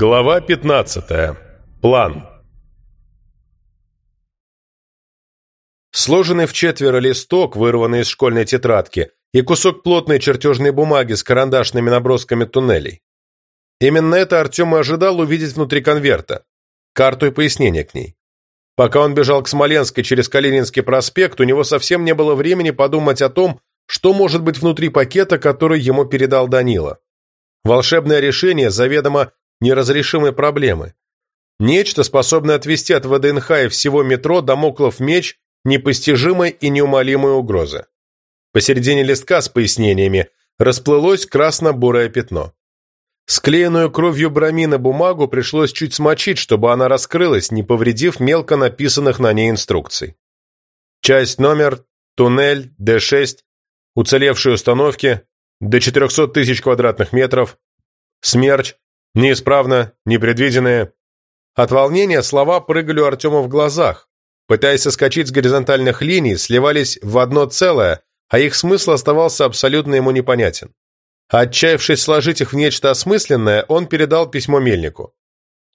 Глава 15. План. Сложенный в четверо листок, вырванный из школьной тетрадки, и кусок плотной чертежной бумаги с карандашными набросками туннелей. Именно это Артем и ожидал увидеть внутри конверта. Карту и пояснение к ней. Пока он бежал к Смоленской через Калининский проспект, у него совсем не было времени подумать о том, что может быть внутри пакета, который ему передал Данила. Волшебное решение заведомо неразрешимой проблемы. Нечто, способное отвести от ВДНХ и всего метро домоклов меч непостижимой и неумолимой угрозы. Посередине листка с пояснениями расплылось красно-бурое пятно. Склеенную кровью бромина бумагу пришлось чуть смочить, чтобы она раскрылась, не повредив мелко написанных на ней инструкций. Часть номер, туннель, Д6, уцелевшие установки, до 400 тысяч квадратных метров, смерч, Неисправно, непредвиденное. От волнения слова прыгали у Артема в глазах. Пытаясь соскочить с горизонтальных линий, сливались в одно целое, а их смысл оставался абсолютно ему непонятен. Отчаявшись сложить их в нечто осмысленное, он передал письмо Мельнику.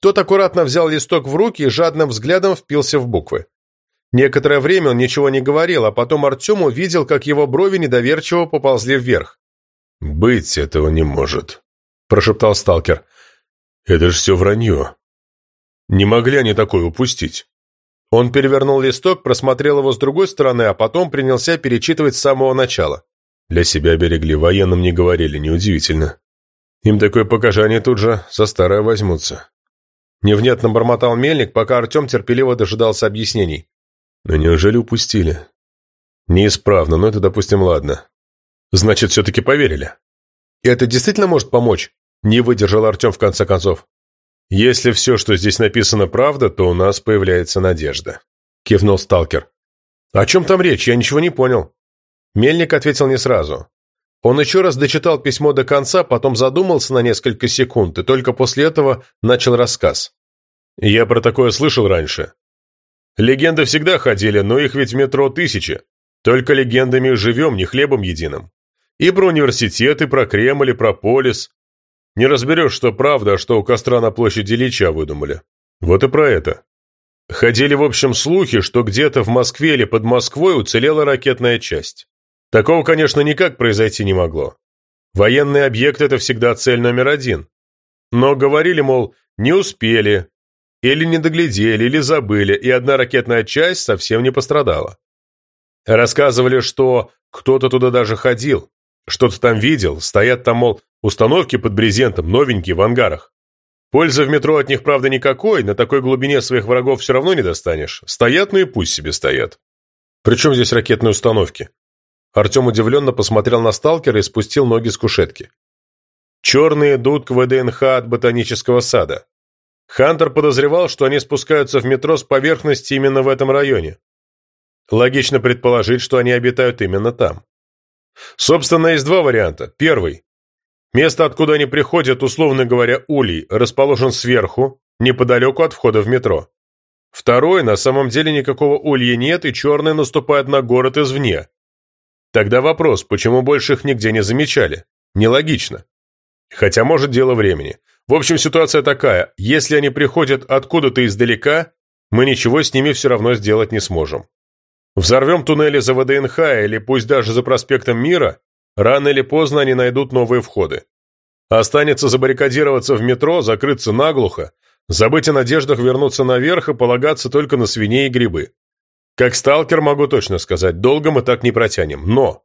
Тот аккуратно взял листок в руки и жадным взглядом впился в буквы. Некоторое время он ничего не говорил, а потом Артем увидел, как его брови недоверчиво поползли вверх. «Быть этого не может», – прошептал сталкер. Это ж все вранье. Не могли они такое упустить. Он перевернул листок, просмотрел его с другой стороны, а потом принялся перечитывать с самого начала. Для себя берегли, военным не говорили, неудивительно. Им такое покажи, они тут же за старое возьмутся. Невнятно бормотал мельник, пока Артем терпеливо дожидался объяснений. Но неужели упустили? Неисправно, но это, допустим, ладно. Значит, все-таки поверили. И это действительно может помочь? Не выдержал Артем в конце концов. «Если все, что здесь написано, правда, то у нас появляется надежда», — кивнул сталкер. «О чем там речь? Я ничего не понял». Мельник ответил не сразу. Он еще раз дочитал письмо до конца, потом задумался на несколько секунд и только после этого начал рассказ. «Я про такое слышал раньше. Легенды всегда ходили, но их ведь метро тысячи. Только легендами живем, не хлебом единым. И про университет, и про Кремль, и про полис, не разберешь, что правда, а что у костра на площади Ильича выдумали. Вот и про это. Ходили, в общем, слухи, что где-то в Москве или под Москвой уцелела ракетная часть. Такого, конечно, никак произойти не могло. Военный объект – это всегда цель номер один. Но говорили, мол, не успели, или не доглядели, или забыли, и одна ракетная часть совсем не пострадала. Рассказывали, что кто-то туда даже ходил, что-то там видел, стоят там, мол, Установки под брезентом, новенькие, в ангарах. Пользы в метро от них, правда, никакой, на такой глубине своих врагов все равно не достанешь. Стоят, ну и пусть себе стоят. Причем здесь ракетные установки? Артем удивленно посмотрел на сталкера и спустил ноги с кушетки. Черные идут к ВДНХ от ботанического сада. Хантер подозревал, что они спускаются в метро с поверхности именно в этом районе. Логично предположить, что они обитают именно там. Собственно, есть два варианта. Первый. Место, откуда они приходят, условно говоря, улей, расположен сверху, неподалеку от входа в метро. Второй, на самом деле никакого улья нет, и черные наступают на город извне. Тогда вопрос, почему больше их нигде не замечали? Нелогично. Хотя, может, дело времени. В общем, ситуация такая. Если они приходят откуда-то издалека, мы ничего с ними все равно сделать не сможем. Взорвем туннели за ВДНХ или пусть даже за проспектом Мира, Рано или поздно они найдут новые входы. Останется забаррикадироваться в метро, закрыться наглухо, забыть о надеждах вернуться наверх и полагаться только на свиней и грибы. Как сталкер могу точно сказать, долго мы так не протянем. Но,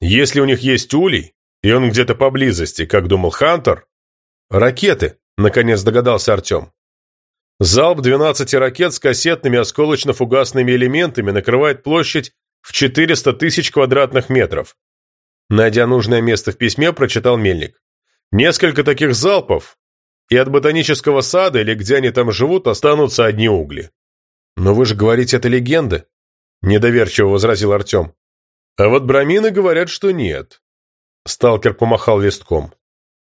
если у них есть улей, и он где-то поблизости, как думал Хантер... Ракеты, наконец догадался Артем. Залп 12 ракет с кассетными осколочно-фугасными элементами накрывает площадь в 400 тысяч квадратных метров. Найдя нужное место в письме, прочитал Мельник. «Несколько таких залпов, и от ботанического сада или где они там живут останутся одни угли». «Но вы же говорите, это легенда», – недоверчиво возразил Артем. «А вот брамины говорят, что нет». Сталкер помахал листком.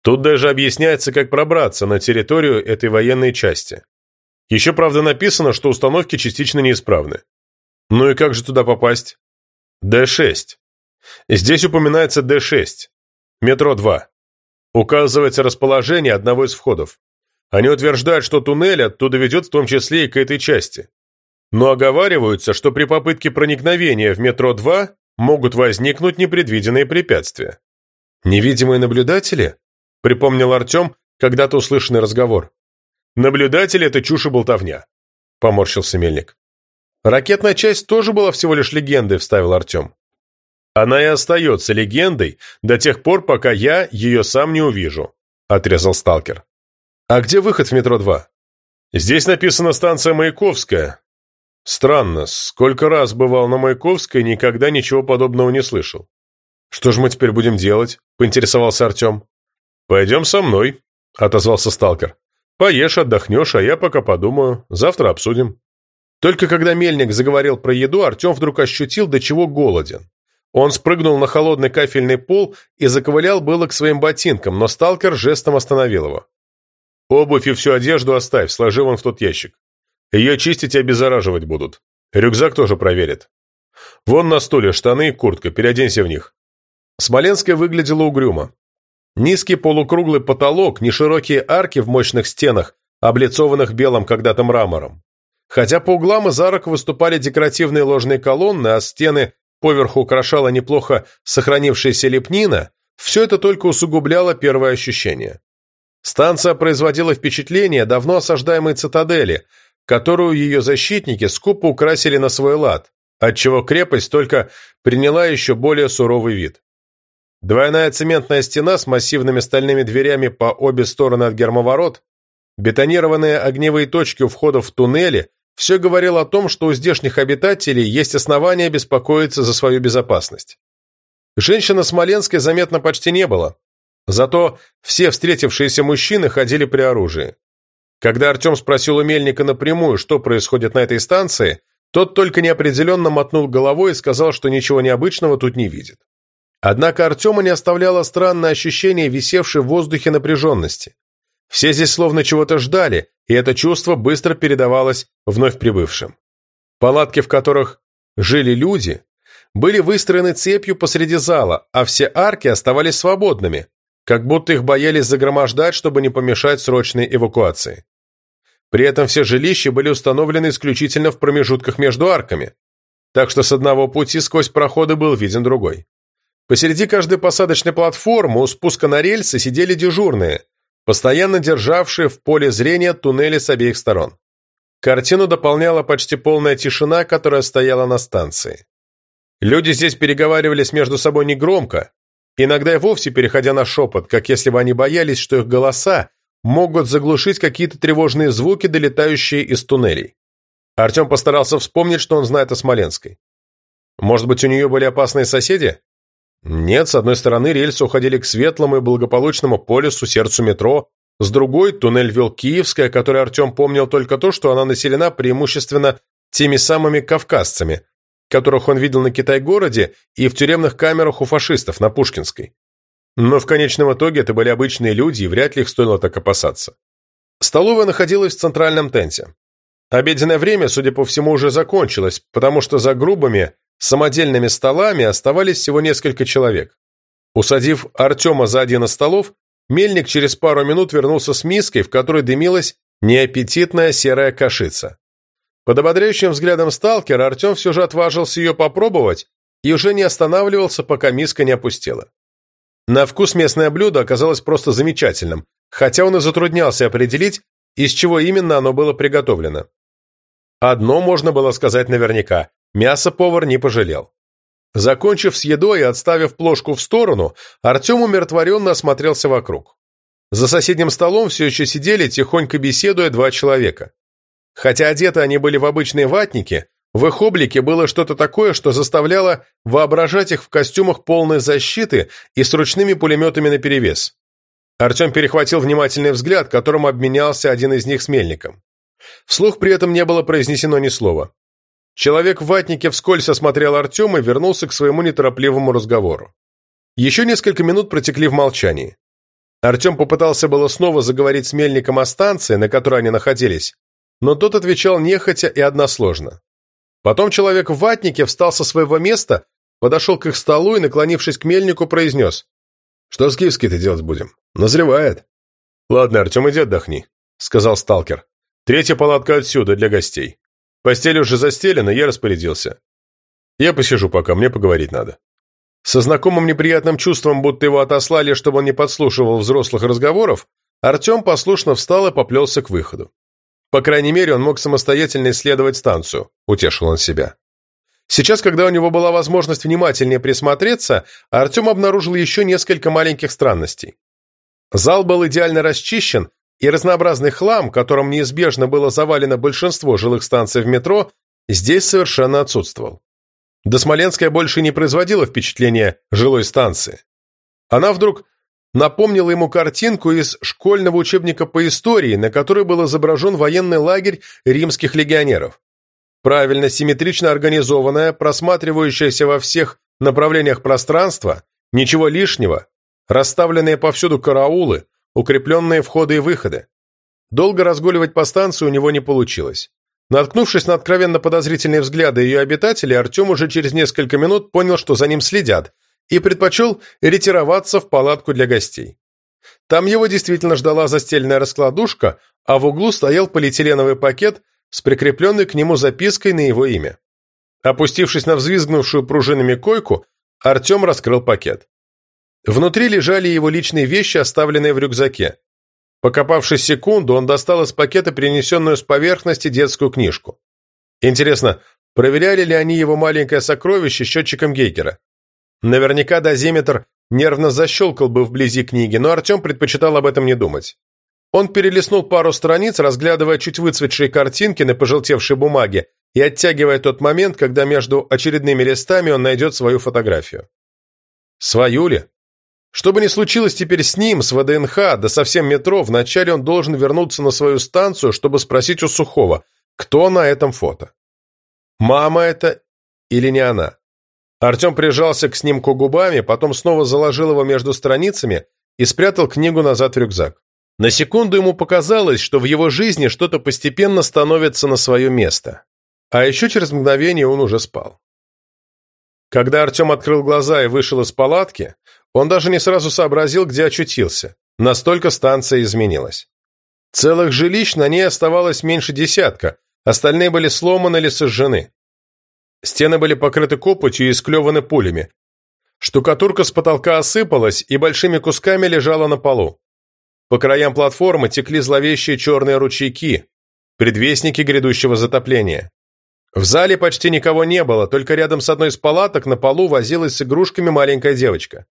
Тут даже объясняется, как пробраться на территорию этой военной части. Еще, правда, написано, что установки частично неисправны. Ну и как же туда попасть? Д-6. Здесь упоминается Д-6, метро 2. Указывается расположение одного из входов. Они утверждают, что туннель оттуда ведет в том числе и к этой части. Но оговариваются, что при попытке проникновения в метро-2 могут возникнуть непредвиденные препятствия. «Невидимые наблюдатели?» – припомнил Артем когда-то услышанный разговор. «Наблюдатели – это чушь и болтовня», – поморщился Мельник. «Ракетная часть тоже была всего лишь легендой», – вставил Артем. «Она и остается легендой до тех пор, пока я ее сам не увижу», – отрезал сталкер. «А где выход в метро-2?» «Здесь написано станция Маяковская». «Странно, сколько раз бывал на Маяковской, никогда ничего подобного не слышал». «Что же мы теперь будем делать?» – поинтересовался Артем. «Пойдем со мной», – отозвался сталкер. «Поешь, отдохнешь, а я пока подумаю. Завтра обсудим». Только когда Мельник заговорил про еду, Артем вдруг ощутил, до чего голоден. Он спрыгнул на холодный кафельный пол и заковылял было к своим ботинкам, но сталкер жестом остановил его. «Обувь и всю одежду оставь, сложи вон в тот ящик. Ее чистить и обеззараживать будут. Рюкзак тоже проверят. Вон на стуле штаны и куртка, переоденься в них. Смоленская выглядела угрюмо. Низкий полукруглый потолок, неширокие арки в мощных стенах, облицованных белым когда-то мрамором. Хотя по углам из арок выступали декоративные ложные колонны, а стены поверху украшала неплохо сохранившаяся лепнина, все это только усугубляло первое ощущение. Станция производила впечатление давно осаждаемой цитадели, которую ее защитники скупо украсили на свой лад, отчего крепость только приняла еще более суровый вид. Двойная цементная стена с массивными стальными дверями по обе стороны от гермоворот, бетонированные огневые точки у входа в туннели – все говорило о том, что у здешних обитателей есть основания беспокоиться за свою безопасность. Женщины Смоленской заметно почти не было, зато все встретившиеся мужчины ходили при оружии. Когда Артем спросил у Мельника напрямую, что происходит на этой станции, тот только неопределенно мотнул головой и сказал, что ничего необычного тут не видит. Однако Артема не оставляло странное ощущение висевшей в воздухе напряженности. Все здесь словно чего-то ждали, и это чувство быстро передавалось вновь прибывшим. Палатки, в которых жили люди, были выстроены цепью посреди зала, а все арки оставались свободными, как будто их боялись загромождать, чтобы не помешать срочной эвакуации. При этом все жилища были установлены исключительно в промежутках между арками, так что с одного пути сквозь проходы был виден другой. Посреди каждой посадочной платформы у спуска на рельсы сидели дежурные, постоянно державшие в поле зрения туннели с обеих сторон. Картину дополняла почти полная тишина, которая стояла на станции. Люди здесь переговаривались между собой негромко, иногда и вовсе переходя на шепот, как если бы они боялись, что их голоса могут заглушить какие-то тревожные звуки, долетающие из туннелей. Артем постарался вспомнить, что он знает о Смоленской. Может быть, у нее были опасные соседи? Нет, с одной стороны рельсы уходили к светлому и благополучному полюсу, сердцу метро, с другой туннель вел Киевская, который Артем помнил только то, что она населена преимущественно теми самыми кавказцами, которых он видел на Китай-городе и в тюремных камерах у фашистов на Пушкинской. Но в конечном итоге это были обычные люди, и вряд ли их стоило так опасаться. Столовая находилась в центральном тенте. Обеденное время, судя по всему, уже закончилось, потому что за грубыми, самодельными столами оставались всего несколько человек. Усадив Артема за один из столов, мельник через пару минут вернулся с миской, в которой дымилась неаппетитная серая кашица. Под ободряющим взглядом сталкера Артем все же отважился ее попробовать и уже не останавливался, пока миска не опустела. На вкус местное блюдо оказалось просто замечательным, хотя он и затруднялся определить, из чего именно оно было приготовлено. Одно можно было сказать наверняка Мясо повар не пожалел. Закончив с едой и отставив плошку в сторону, Артем умиротворенно осмотрелся вокруг. За соседним столом все еще сидели, тихонько беседуя, два человека. Хотя одеты они были в обычные ватники, в их облике было что-то такое, что заставляло воображать их в костюмах полной защиты и с ручными пулеметами наперевес. Артем перехватил внимательный взгляд, которым обменялся один из них с мельником. Вслух при этом не было произнесено ни слова. Человек в ватнике вскользь осмотрел Артема и вернулся к своему неторопливому разговору. Еще несколько минут протекли в молчании. Артем попытался было снова заговорить с Мельником о станции, на которой они находились, но тот отвечал нехотя и односложно. Потом человек в ватнике встал со своего места, подошел к их столу и, наклонившись к Мельнику, произнес. «Что с Киевской-то делать будем? Назревает». «Ладно, Артем, иди отдохни. — сказал сталкер. «Третья палатка отсюда, для гостей. Постель уже застелена, я распорядился. Я посижу пока, мне поговорить надо». Со знакомым неприятным чувством, будто его отослали, чтобы он не подслушивал взрослых разговоров, Артем послушно встал и поплелся к выходу. По крайней мере, он мог самостоятельно исследовать станцию, утешил он себя. Сейчас, когда у него была возможность внимательнее присмотреться, Артем обнаружил еще несколько маленьких странностей. Зал был идеально расчищен, и разнообразный хлам, которым неизбежно было завалено большинство жилых станций в метро, здесь совершенно отсутствовал. До Смоленская больше не производила впечатления жилой станции. Она вдруг напомнила ему картинку из школьного учебника по истории, на которой был изображен военный лагерь римских легионеров. Правильно, симметрично организованное, просматривающееся во всех направлениях пространства, ничего лишнего, расставленные повсюду караулы, укрепленные входы и выходы. Долго разгуливать по станции у него не получилось. Наткнувшись на откровенно подозрительные взгляды ее обитателей, Артем уже через несколько минут понял, что за ним следят, и предпочел ретироваться в палатку для гостей. Там его действительно ждала застеленная раскладушка, а в углу стоял полиэтиленовый пакет с прикрепленной к нему запиской на его имя. Опустившись на взвизгнувшую пружинами койку, Артем раскрыл пакет. Внутри лежали его личные вещи, оставленные в рюкзаке. Покопавшись секунду, он достал из пакета принесенную с поверхности детскую книжку. Интересно, проверяли ли они его маленькое сокровище счетчиком Гейгера? Наверняка дозиметр нервно защелкал бы вблизи книги, но Артем предпочитал об этом не думать. Он перелистнул пару страниц, разглядывая чуть выцветшие картинки на пожелтевшей бумаге и оттягивая тот момент, когда между очередными листами он найдет свою фотографию. Свою ли? Что бы ни случилось теперь с ним, с ВДНХ, да со всем метро, вначале он должен вернуться на свою станцию, чтобы спросить у Сухого, кто на этом фото. Мама это или не она? Артем прижался к снимку губами, потом снова заложил его между страницами и спрятал книгу назад в рюкзак. На секунду ему показалось, что в его жизни что-то постепенно становится на свое место. А еще через мгновение он уже спал. Когда Артем открыл глаза и вышел из палатки, он даже не сразу сообразил, где очутился. Настолько станция изменилась. Целых жилищ на ней оставалось меньше десятка, остальные были сломаны или сожжены. Стены были покрыты копотью и склеваны пулями. Штукатурка с потолка осыпалась и большими кусками лежала на полу. По краям платформы текли зловещие черные ручейки, предвестники грядущего затопления. В зале почти никого не было, только рядом с одной из палаток на полу возилась с игрушками маленькая девочка.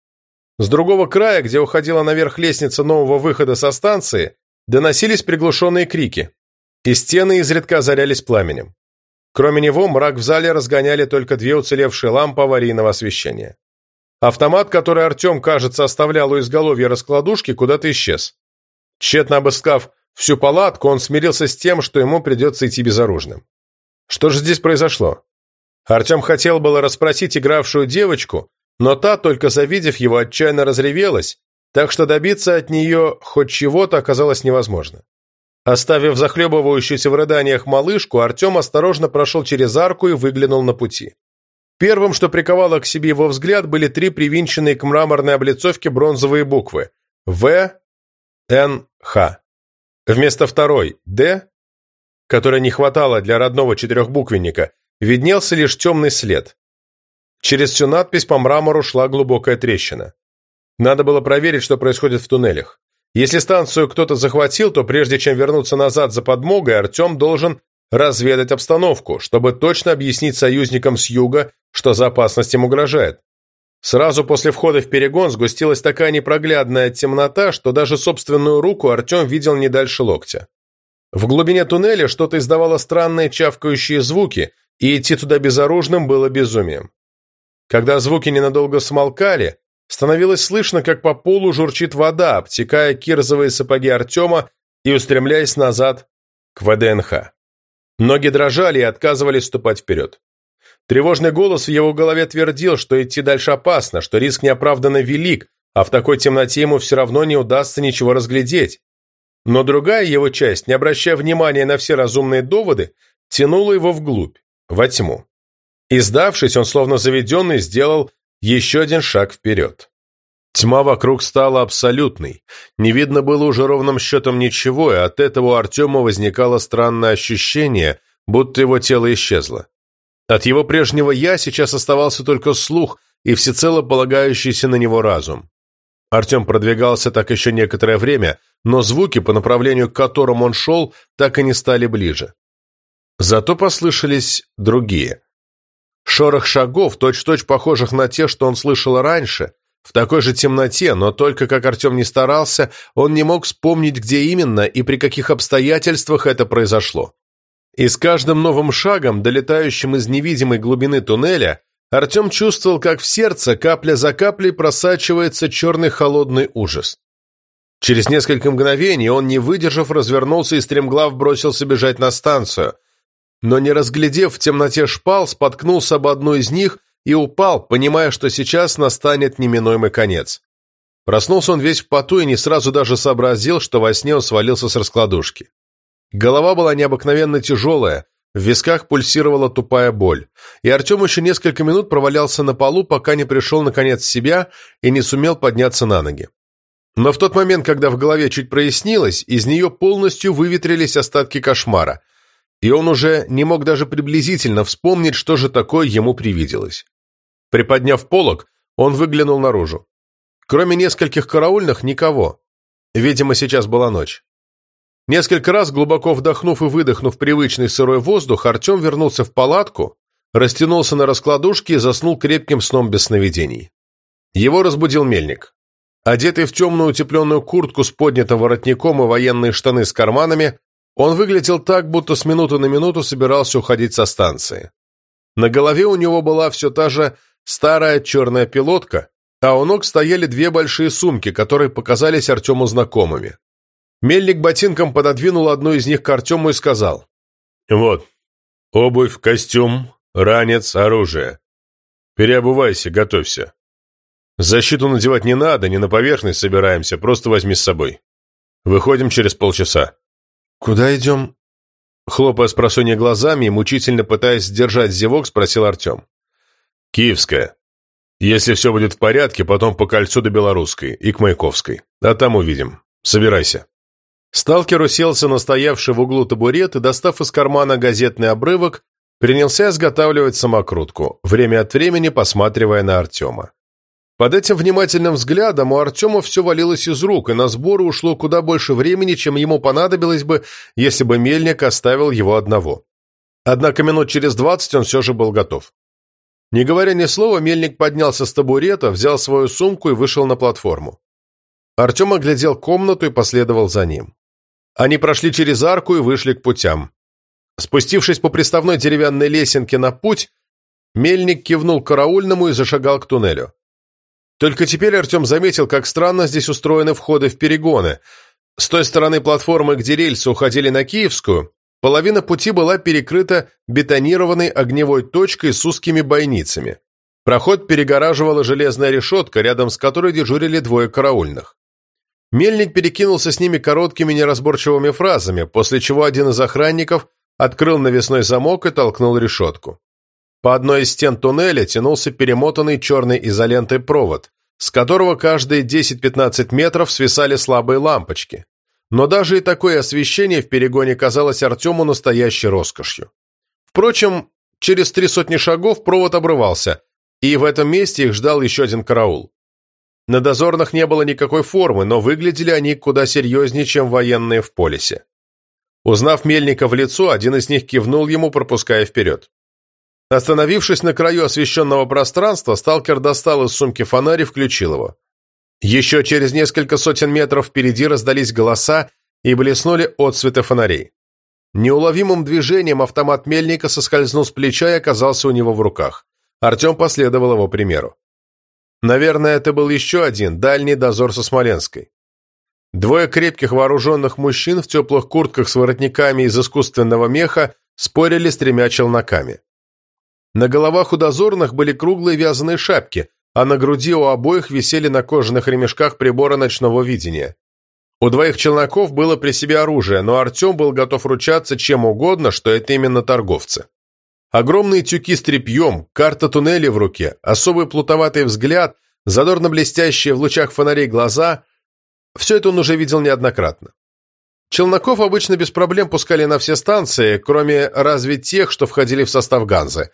С другого края, где уходила наверх лестница нового выхода со станции, доносились приглушенные крики, и стены изредка озарялись пламенем. Кроме него, мрак в зале разгоняли только две уцелевшие лампы аварийного освещения. Автомат, который Артем, кажется, оставлял у изголовья раскладушки, куда-то исчез. Тщетно обыскав всю палатку, он смирился с тем, что ему придется идти безоружным. Что же здесь произошло? Артем хотел было расспросить игравшую девочку, но та, только завидев его, отчаянно разревелась, так что добиться от нее хоть чего-то оказалось невозможно. Оставив захлебывающуюся в рыданиях малышку, Артем осторожно прошел через арку и выглянул на пути. Первым, что приковало к себе его взгляд, были три привинченные к мраморной облицовке бронзовые буквы «В», «Н», «Х». Вместо второй «Д», которой не хватало для родного четырехбуквенника, виднелся лишь темный след. Через всю надпись по мрамору шла глубокая трещина. Надо было проверить, что происходит в туннелях. Если станцию кто-то захватил, то прежде чем вернуться назад за подмогой, Артем должен разведать обстановку, чтобы точно объяснить союзникам с юга, что за опасность им угрожает. Сразу после входа в перегон сгустилась такая непроглядная темнота, что даже собственную руку Артем видел не дальше локтя. В глубине туннеля что-то издавало странные чавкающие звуки, и идти туда безоружным было безумием. Когда звуки ненадолго смолкали, становилось слышно, как по полу журчит вода, обтекая кирзовые сапоги Артема и устремляясь назад к ВДНХ. Ноги дрожали и отказывались ступать вперед. Тревожный голос в его голове твердил, что идти дальше опасно, что риск неоправданно велик, а в такой темноте ему все равно не удастся ничего разглядеть. Но другая его часть, не обращая внимания на все разумные доводы, тянула его вглубь, во тьму. И сдавшись, он словно заведенный сделал еще один шаг вперед. Тьма вокруг стала абсолютной. Не видно было уже ровным счетом ничего, и от этого у Артема возникало странное ощущение, будто его тело исчезло. От его прежнего «я» сейчас оставался только слух и всецело полагающийся на него разум. Артем продвигался так еще некоторое время, но звуки, по направлению к которым он шел, так и не стали ближе. Зато послышались другие. Шорох шагов, точь-в-точь -точь похожих на те, что он слышал раньше, в такой же темноте, но только как Артем не старался, он не мог вспомнить, где именно и при каких обстоятельствах это произошло. И с каждым новым шагом, долетающим из невидимой глубины туннеля, Артем чувствовал, как в сердце капля за каплей просачивается черный холодный ужас. Через несколько мгновений он, не выдержав, развернулся и стремглав бросился бежать на станцию. Но не разглядев в темноте шпал, споткнулся об одну из них и упал, понимая, что сейчас настанет неминуемый конец. Проснулся он весь в поту и не сразу даже сообразил, что во сне он свалился с раскладушки. Голова была необыкновенно тяжелая, в висках пульсировала тупая боль, и Артем еще несколько минут провалялся на полу, пока не пришел наконец в себя и не сумел подняться на ноги. Но в тот момент, когда в голове чуть прояснилось, из нее полностью выветрились остатки кошмара, и он уже не мог даже приблизительно вспомнить, что же такое ему привиделось. Приподняв полог, он выглянул наружу. Кроме нескольких караульных, никого. Видимо, сейчас была ночь. Несколько раз, глубоко вдохнув и выдохнув привычный сырой воздух, Артем вернулся в палатку, растянулся на раскладушке и заснул крепким сном без сновидений. Его разбудил мельник. Одетый в темную утепленную куртку с поднятым воротником и военные штаны с карманами, он выглядел так, будто с минуты на минуту собирался уходить со станции. На голове у него была все та же старая черная пилотка, а у ног стояли две большие сумки, которые показались Артему знакомыми. Мельник ботинком пододвинул одну из них к Артему и сказал. «Вот, обувь, костюм, ранец, оружие. Переобувайся, готовься. Защиту надевать не надо, не на поверхность собираемся, просто возьми с собой. Выходим через полчаса». «Куда идем?» Хлопая с просонья глазами и мучительно пытаясь сдержать зевок, спросил Артем. «Киевская. Если все будет в порядке, потом по кольцу до Белорусской и к Маяковской. А там увидим. Собирайся». Сталкер уселся на стоявший в углу табурет и, достав из кармана газетный обрывок, принялся изготавливать самокрутку, время от времени посматривая на Артема. Под этим внимательным взглядом у Артема все валилось из рук, и на сборы ушло куда больше времени, чем ему понадобилось бы, если бы мельник оставил его одного. Однако минут через двадцать он все же был готов. Не говоря ни слова, мельник поднялся с табурета, взял свою сумку и вышел на платформу. Артем оглядел комнату и последовал за ним. Они прошли через арку и вышли к путям. Спустившись по приставной деревянной лесенке на путь, мельник кивнул караульному и зашагал к туннелю. Только теперь Артем заметил, как странно здесь устроены входы в перегоны. С той стороны платформы, где рельсы уходили на Киевскую, половина пути была перекрыта бетонированной огневой точкой с узкими бойницами. Проход перегораживала железная решетка, рядом с которой дежурили двое караульных. Мельник перекинулся с ними короткими неразборчивыми фразами, после чего один из охранников открыл навесной замок и толкнул решетку. По одной из стен туннеля тянулся перемотанный черной изолентой провод, с которого каждые 10-15 метров свисали слабые лампочки. Но даже и такое освещение в перегоне казалось Артему настоящей роскошью. Впрочем, через три сотни шагов провод обрывался, и в этом месте их ждал еще один караул. На дозорных не было никакой формы, но выглядели они куда серьезнее, чем военные в полисе. Узнав Мельника в лицо, один из них кивнул ему, пропуская вперед. Остановившись на краю освещенного пространства, сталкер достал из сумки фонарь и включил его. Еще через несколько сотен метров впереди раздались голоса и блеснули отсветы фонарей. Неуловимым движением автомат Мельника соскользнул с плеча и оказался у него в руках. Артем последовал его примеру. Наверное, это был еще один дальний дозор со Смоленской. Двое крепких вооруженных мужчин в теплых куртках с воротниками из искусственного меха спорили с тремя челноками. На головах у дозорных были круглые вязаные шапки, а на груди у обоих висели на кожаных ремешках приборы ночного видения. У двоих челноков было при себе оружие, но Артем был готов ручаться чем угодно, что это именно торговцы. Огромные тюки с тряпьем, карта туннеля в руке, особый плутоватый взгляд, задорно блестящие в лучах фонарей глаза – все это он уже видел неоднократно. Челноков обычно без проблем пускали на все станции, кроме разве тех, что входили в состав Ганзы.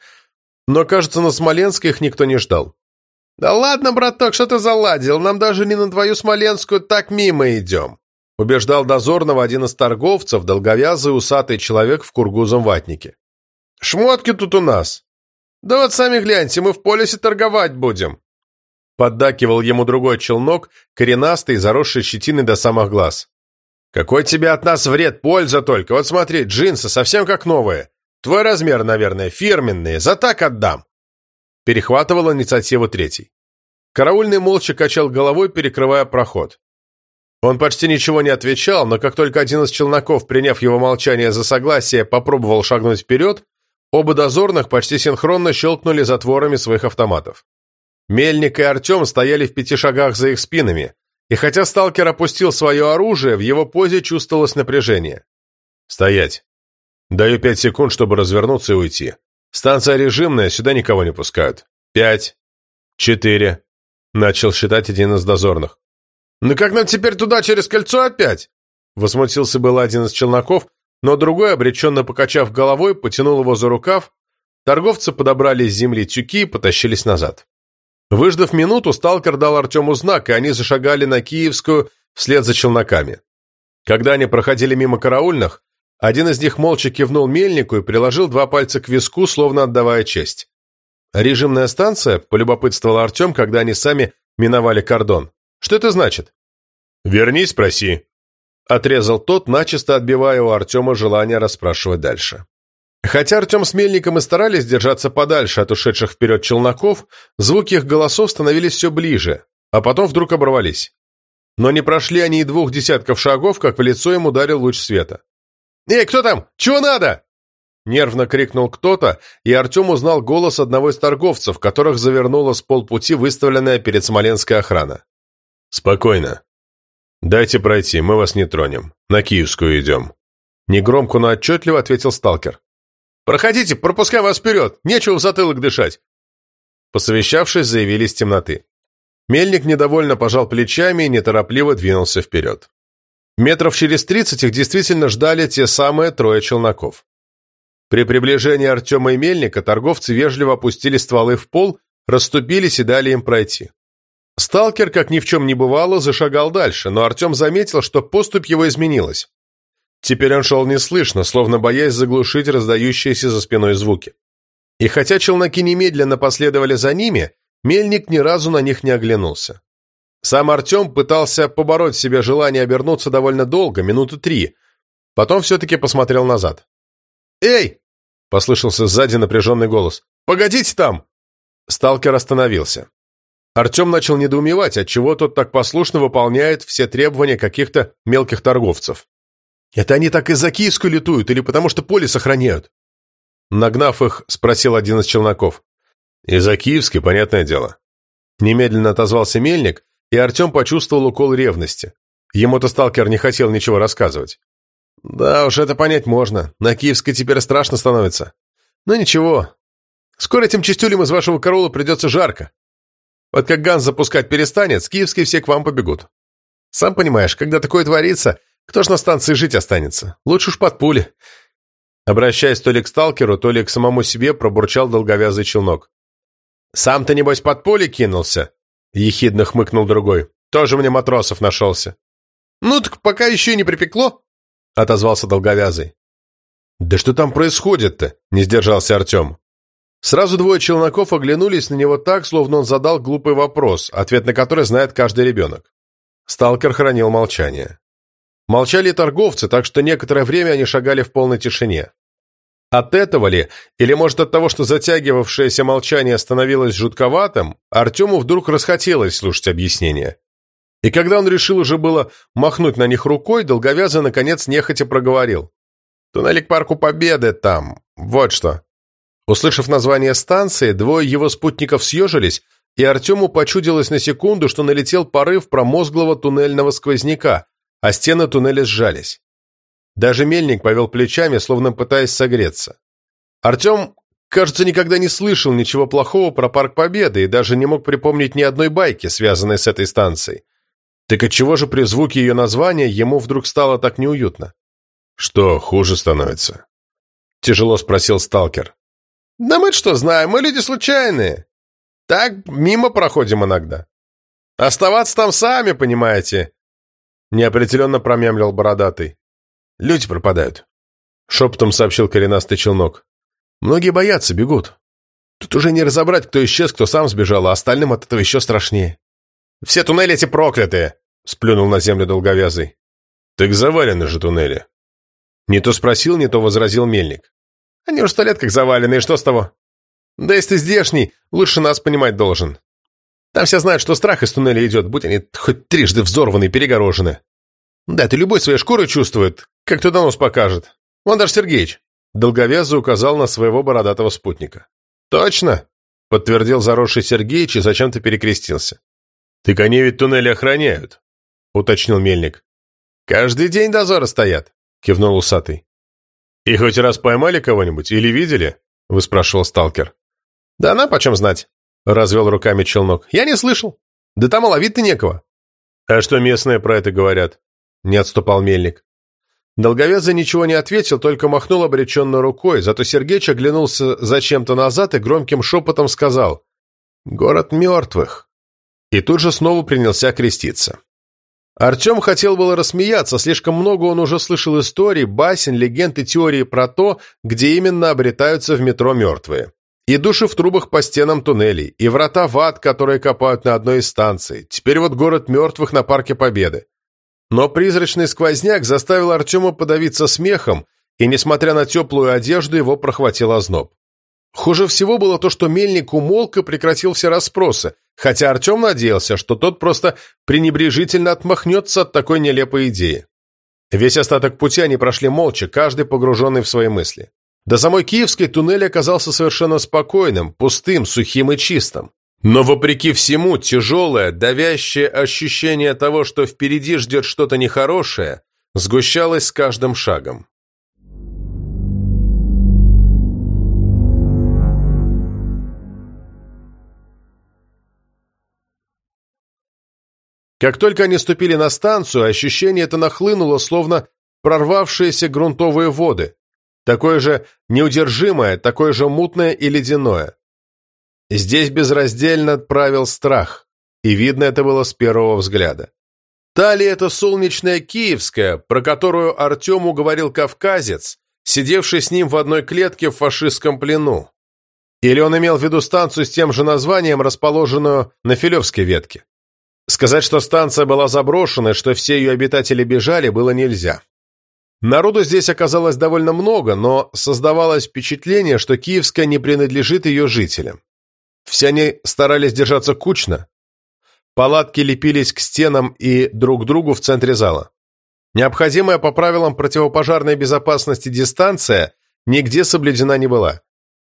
Но, кажется, на Смоленск их никто не ждал. «Да ладно, браток, что ты заладил? Нам даже не на твою Смоленскую так мимо идем», убеждал дозорного один из торговцев, долговязый усатый человек в кургузом ватнике. «Шмотки тут у нас. Да вот сами гляньте, мы в полисе торговать будем». Поддакивал ему другой челнок, коренастый, заросший щетиной до самых глаз. «Какой тебе от нас вред, польза только. Вот смотри, джинсы совсем как новые. Твой размер, наверное, фирменные. За так отдам». Перехватывал инициативу третий. Караульный молча качал головой, перекрывая проход. Он почти ничего не отвечал, но как только один из челноков, приняв его молчание за согласие, попробовал шагнуть вперед, оба дозорных почти синхронно щелкнули затворами своих автоматов. Мельник и Артем стояли в пяти шагах за их спинами, и хотя сталкер опустил свое оружие, в его позе чувствовалось напряжение. «Стоять. Даю пять секунд, чтобы развернуться и уйти. Станция режимная, сюда никого не пускают. Пять. Четыре». Начал считать один из дозорных. «Ну как нам теперь туда, через кольцо опять?» Возмутился был один из челноков, но другой, обреченно покачав головой, потянул его за рукав. Торговцы подобрали с земли тюки и потащились назад. Выждав минуту, сталкер дал Артему знак, и они зашагали на Киевскую вслед за челноками. Когда они проходили мимо караульных, один из них молча кивнул мельнику и приложил два пальца к виску, словно отдавая честь. «Режимная станция?» – полюбопытствовал Артем, когда они сами миновали кордон. «Что это значит?» «Вернись, спроси», – отрезал тот, начисто отбивая у Артема желание расспрашивать дальше. Хотя Артем с Мельником и старались держаться подальше от ушедших вперед челноков, звуки их голосов становились все ближе, а потом вдруг оборвались. Но не прошли они и двух десятков шагов, как в лицо им ударил луч света. «Эй, кто там? Чего надо?» Нервно крикнул кто-то, и Артем узнал голос одного из торговцев, которых завернула с полпути выставленная перед Смоленской охрана. «Спокойно. Дайте пройти, мы вас не тронем. На Киевскую идем». Негромко, но отчетливо ответил сталкер. «Проходите, пропускай вас вперед! Нечего в затылок дышать!» Посовещавшись, заявили из темноты. Мельник недовольно пожал плечами и неторопливо двинулся вперед. Метров через тридцать их действительно ждали те самые трое челноков. При приближении Артема и Мельника торговцы вежливо опустили стволы в пол, расступились и дали им пройти. Сталкер, как ни в чем не бывало, зашагал дальше, но Артем заметил, что поступь его изменилась. Теперь он шел неслышно, словно боясь заглушить раздающиеся за спиной звуки. И хотя челноки немедленно последовали за ними, мельник ни разу на них не оглянулся. Сам Артем пытался побороть в себе желание обернуться довольно долго, минуты три, потом все-таки посмотрел назад. «Эй!» — послышался сзади напряженный голос. «Погодите там!» Сталкер остановился. Артем начал недоумевать, отчего тот так послушно выполняет все требования каких-то мелких торговцев. Это они так из-за Киевской летуют или потому что поле сохраняют?» Нагнав их, спросил один из челноков. «Из-за Киевской, понятное дело». Немедленно отозвался мельник, и Артем почувствовал укол ревности. Ему-то сталкер не хотел ничего рассказывать. «Да уж, это понять можно. На Киевской теперь страшно становится. Но ничего. Скоро этим частюлям из вашего корола придется жарко. Вот как Ганс запускать перестанет, с Киевской все к вам побегут. Сам понимаешь, когда такое творится, кто ж на станции жить останется? Лучше уж под пули. Обращаясь то ли к сталкеру, то ли к самому себе, пробурчал долговязый челнок. «Сам ты, небось, под пули кинулся?» — ехидно хмыкнул другой. «Тоже мне матросов нашелся». «Ну так пока еще не припекло», — отозвался долговязый. «Да что там происходит-то?» — не сдержался Артем. Сразу двое челноков оглянулись на него так, словно он задал глупый вопрос, ответ на который знает каждый ребенок. Сталкер хранил молчание. Молчали торговцы, так что некоторое время они шагали в полной тишине. От этого ли, или, может, от того, что затягивавшееся молчание становилось жутковатым, Артему вдруг расхотелось слушать объяснения. И когда он решил уже было махнуть на них рукой, долговязый, наконец, нехотя проговорил. «Туннели к парку Победы там, вот что». Услышав название станции, двое его спутников съежились, и Артему почудилось на секунду, что налетел порыв промозглого туннельного сквозняка, а стены туннеля сжались. Даже мельник повел плечами, словно пытаясь согреться. Артем Кажется, никогда не слышал ничего плохого про Парк Победы и даже не мог припомнить ни одной байки, связанной с этой станцией. Так отчего же при звуке ее названия ему вдруг стало так неуютно? «Что, хуже становится?» Тяжело спросил сталкер. «Да мы что знаем, мы люди случайные. Так мимо проходим иногда. Оставаться там сами, понимаете?» Неопределенно промямлил бородатый. «Люди пропадают», — шепотом сообщил коренастый челнок. «Многие боятся, бегут. Тут уже не разобрать, кто исчез, кто сам сбежал, а остальным от этого еще страшнее. Все туннели эти проклятые!» — сплюнул на землю долговязый. «Так завалены же туннели». Не то спросил, не то возразил мельник. «Они уж сто лет как завалены, и что с того? Да если ты здешний, лучше нас понимать должен. Там все знают, что страх из туннеля идет, будь они хоть трижды взорваны и перегорожены. Да, ты любой своей шкурой чувствует, как туда нос покажет. Вон даже Сергеич». Долговязый указал на своего бородатого спутника. «Точно!» — подтвердил заросший Сергеич и зачем-то перекрестился. «Так они ведь туннели охраняют», — уточнил Мельник. «Каждый день дозоры стоят», — кивнул усатый. «И хоть раз поймали кого-нибудь или видели?» — выспрашивал сталкер. «Да она почем знать?» — развел руками челнок. «Я не слышал. Да там ловить-то некого». «А что местные про это говорят?» — не отступал Мельник. Долговязый ничего не ответил, только махнул обреченно рукой, зато Сергеич оглянулся зачем-то назад и громким шепотом сказал «Город мертвых» и тут же снова принялся креститься. Артем хотел было рассмеяться, слишком много он уже слышал историй, басен, легенд и теории про то, где именно обретаются в метро мертвые. И души в трубах по стенам туннелей, и врата в ад, которые копают на одной из станций. Теперь вот город мертвых на Парке Победы. Но призрачный сквозняк заставил Артема подавиться смехом, и, несмотря на теплую одежду, его прохватил озноб. Хуже всего было то, что мельник умолк и прекратил все расспросы, хотя Артем надеялся, что тот просто пренебрежительно отмахнется от такой нелепой идеи. Весь остаток пути они прошли молча, каждый погруженный в свои мысли. До самой Киевской туннель оказался совершенно спокойным, пустым, сухим и чистым. Но, вопреки всему, тяжелое, давящее ощущение того, что впереди ждет что-то нехорошее, сгущалось с каждым шагом. Как только они ступили на станцию, ощущение это нахлынуло, словно прорвавшиеся грунтовые воды, такое же неудержимое, такое же мутное и ледяное. Здесь безраздельно правил страх, и видно это было с первого взгляда. Та ли это солнечная Киевская, про которую Артему говорил кавказец, сидевший с ним в одной клетке в фашистском плену? Или он имел в виду станцию с тем же названием, расположенную на Филевской ветке? Сказать, что станция была заброшена, что все ее обитатели бежали, было нельзя. Народу здесь оказалось довольно много, но создавалось впечатление, что Киевская не принадлежит ее жителям. Все они старались держаться кучно. Палатки лепились к стенам и друг к другу в центре зала. Необходимая по правилам противопожарной безопасности дистанция нигде соблюдена не была.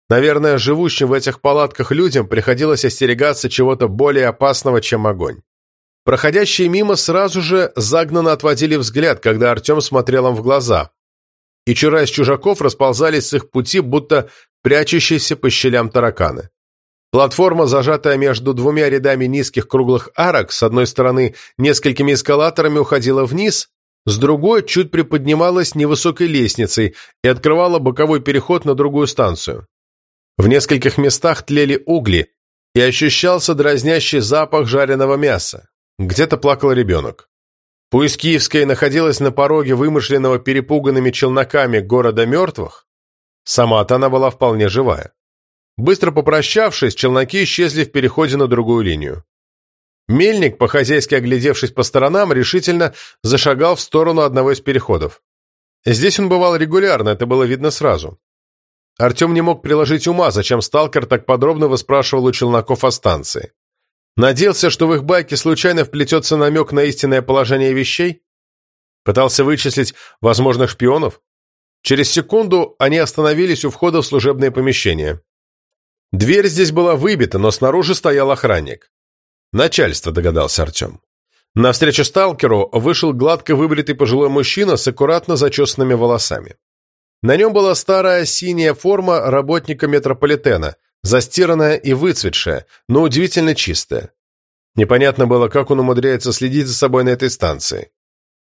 Наверное, живущим в этих палатках людям приходилось остерегаться чего-то более опасного, чем огонь. Проходящие мимо сразу же загнанно отводили взгляд, когда Артем смотрел им в глаза. И чура из чужаков расползались с их пути, будто прячущиеся по щелям тараканы. Платформа, зажатая между двумя рядами низких круглых арок, с одной стороны несколькими эскалаторами уходила вниз, с другой чуть приподнималась невысокой лестницей и открывала боковой переход на другую станцию. В нескольких местах тлели угли, и ощущался дразнящий запах жареного мяса. Где-то плакал ребенок. Пусть Киевская находилась на пороге вымышленного перепуганными челноками города мертвых, сама-то она была вполне живая. Быстро попрощавшись, челноки исчезли в переходе на другую линию. Мельник, по-хозяйски оглядевшись по сторонам, решительно зашагал в сторону одного из переходов. Здесь он бывал регулярно, это было видно сразу. Артем не мог приложить ума, зачем сталкер так подробно выспрашивал у челноков о станции. Надеялся, что в их байке случайно вплетется намек на истинное положение вещей? Пытался вычислить возможных шпионов? Через секунду они остановились у входа в служебное помещение. Дверь здесь была выбита, но снаружи стоял охранник. Начальство, догадался Артем. Навстречу сталкеру вышел гладко выбритый пожилой мужчина с аккуратно зачесанными волосами. На нем была старая синяя форма работника метрополитена, застиранная и выцветшая, но удивительно чистая. Непонятно было, как он умудряется следить за собой на этой станции.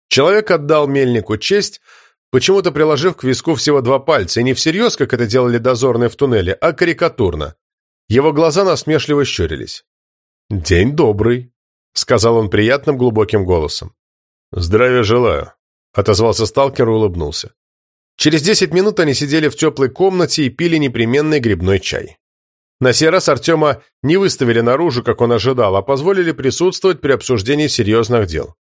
Человек отдал мельнику честь, почему-то приложив к виску всего два пальца, и не всерьез, как это делали дозорные в туннеле, а карикатурно. Его глаза насмешливо щурились. «День добрый», — сказал он приятным глубоким голосом. «Здравия желаю», — отозвался сталкер и улыбнулся. Через десять минут они сидели в теплой комнате и пили непременный грибной чай. На сей раз Артема не выставили наружу, как он ожидал, а позволили присутствовать при обсуждении серьезных дел.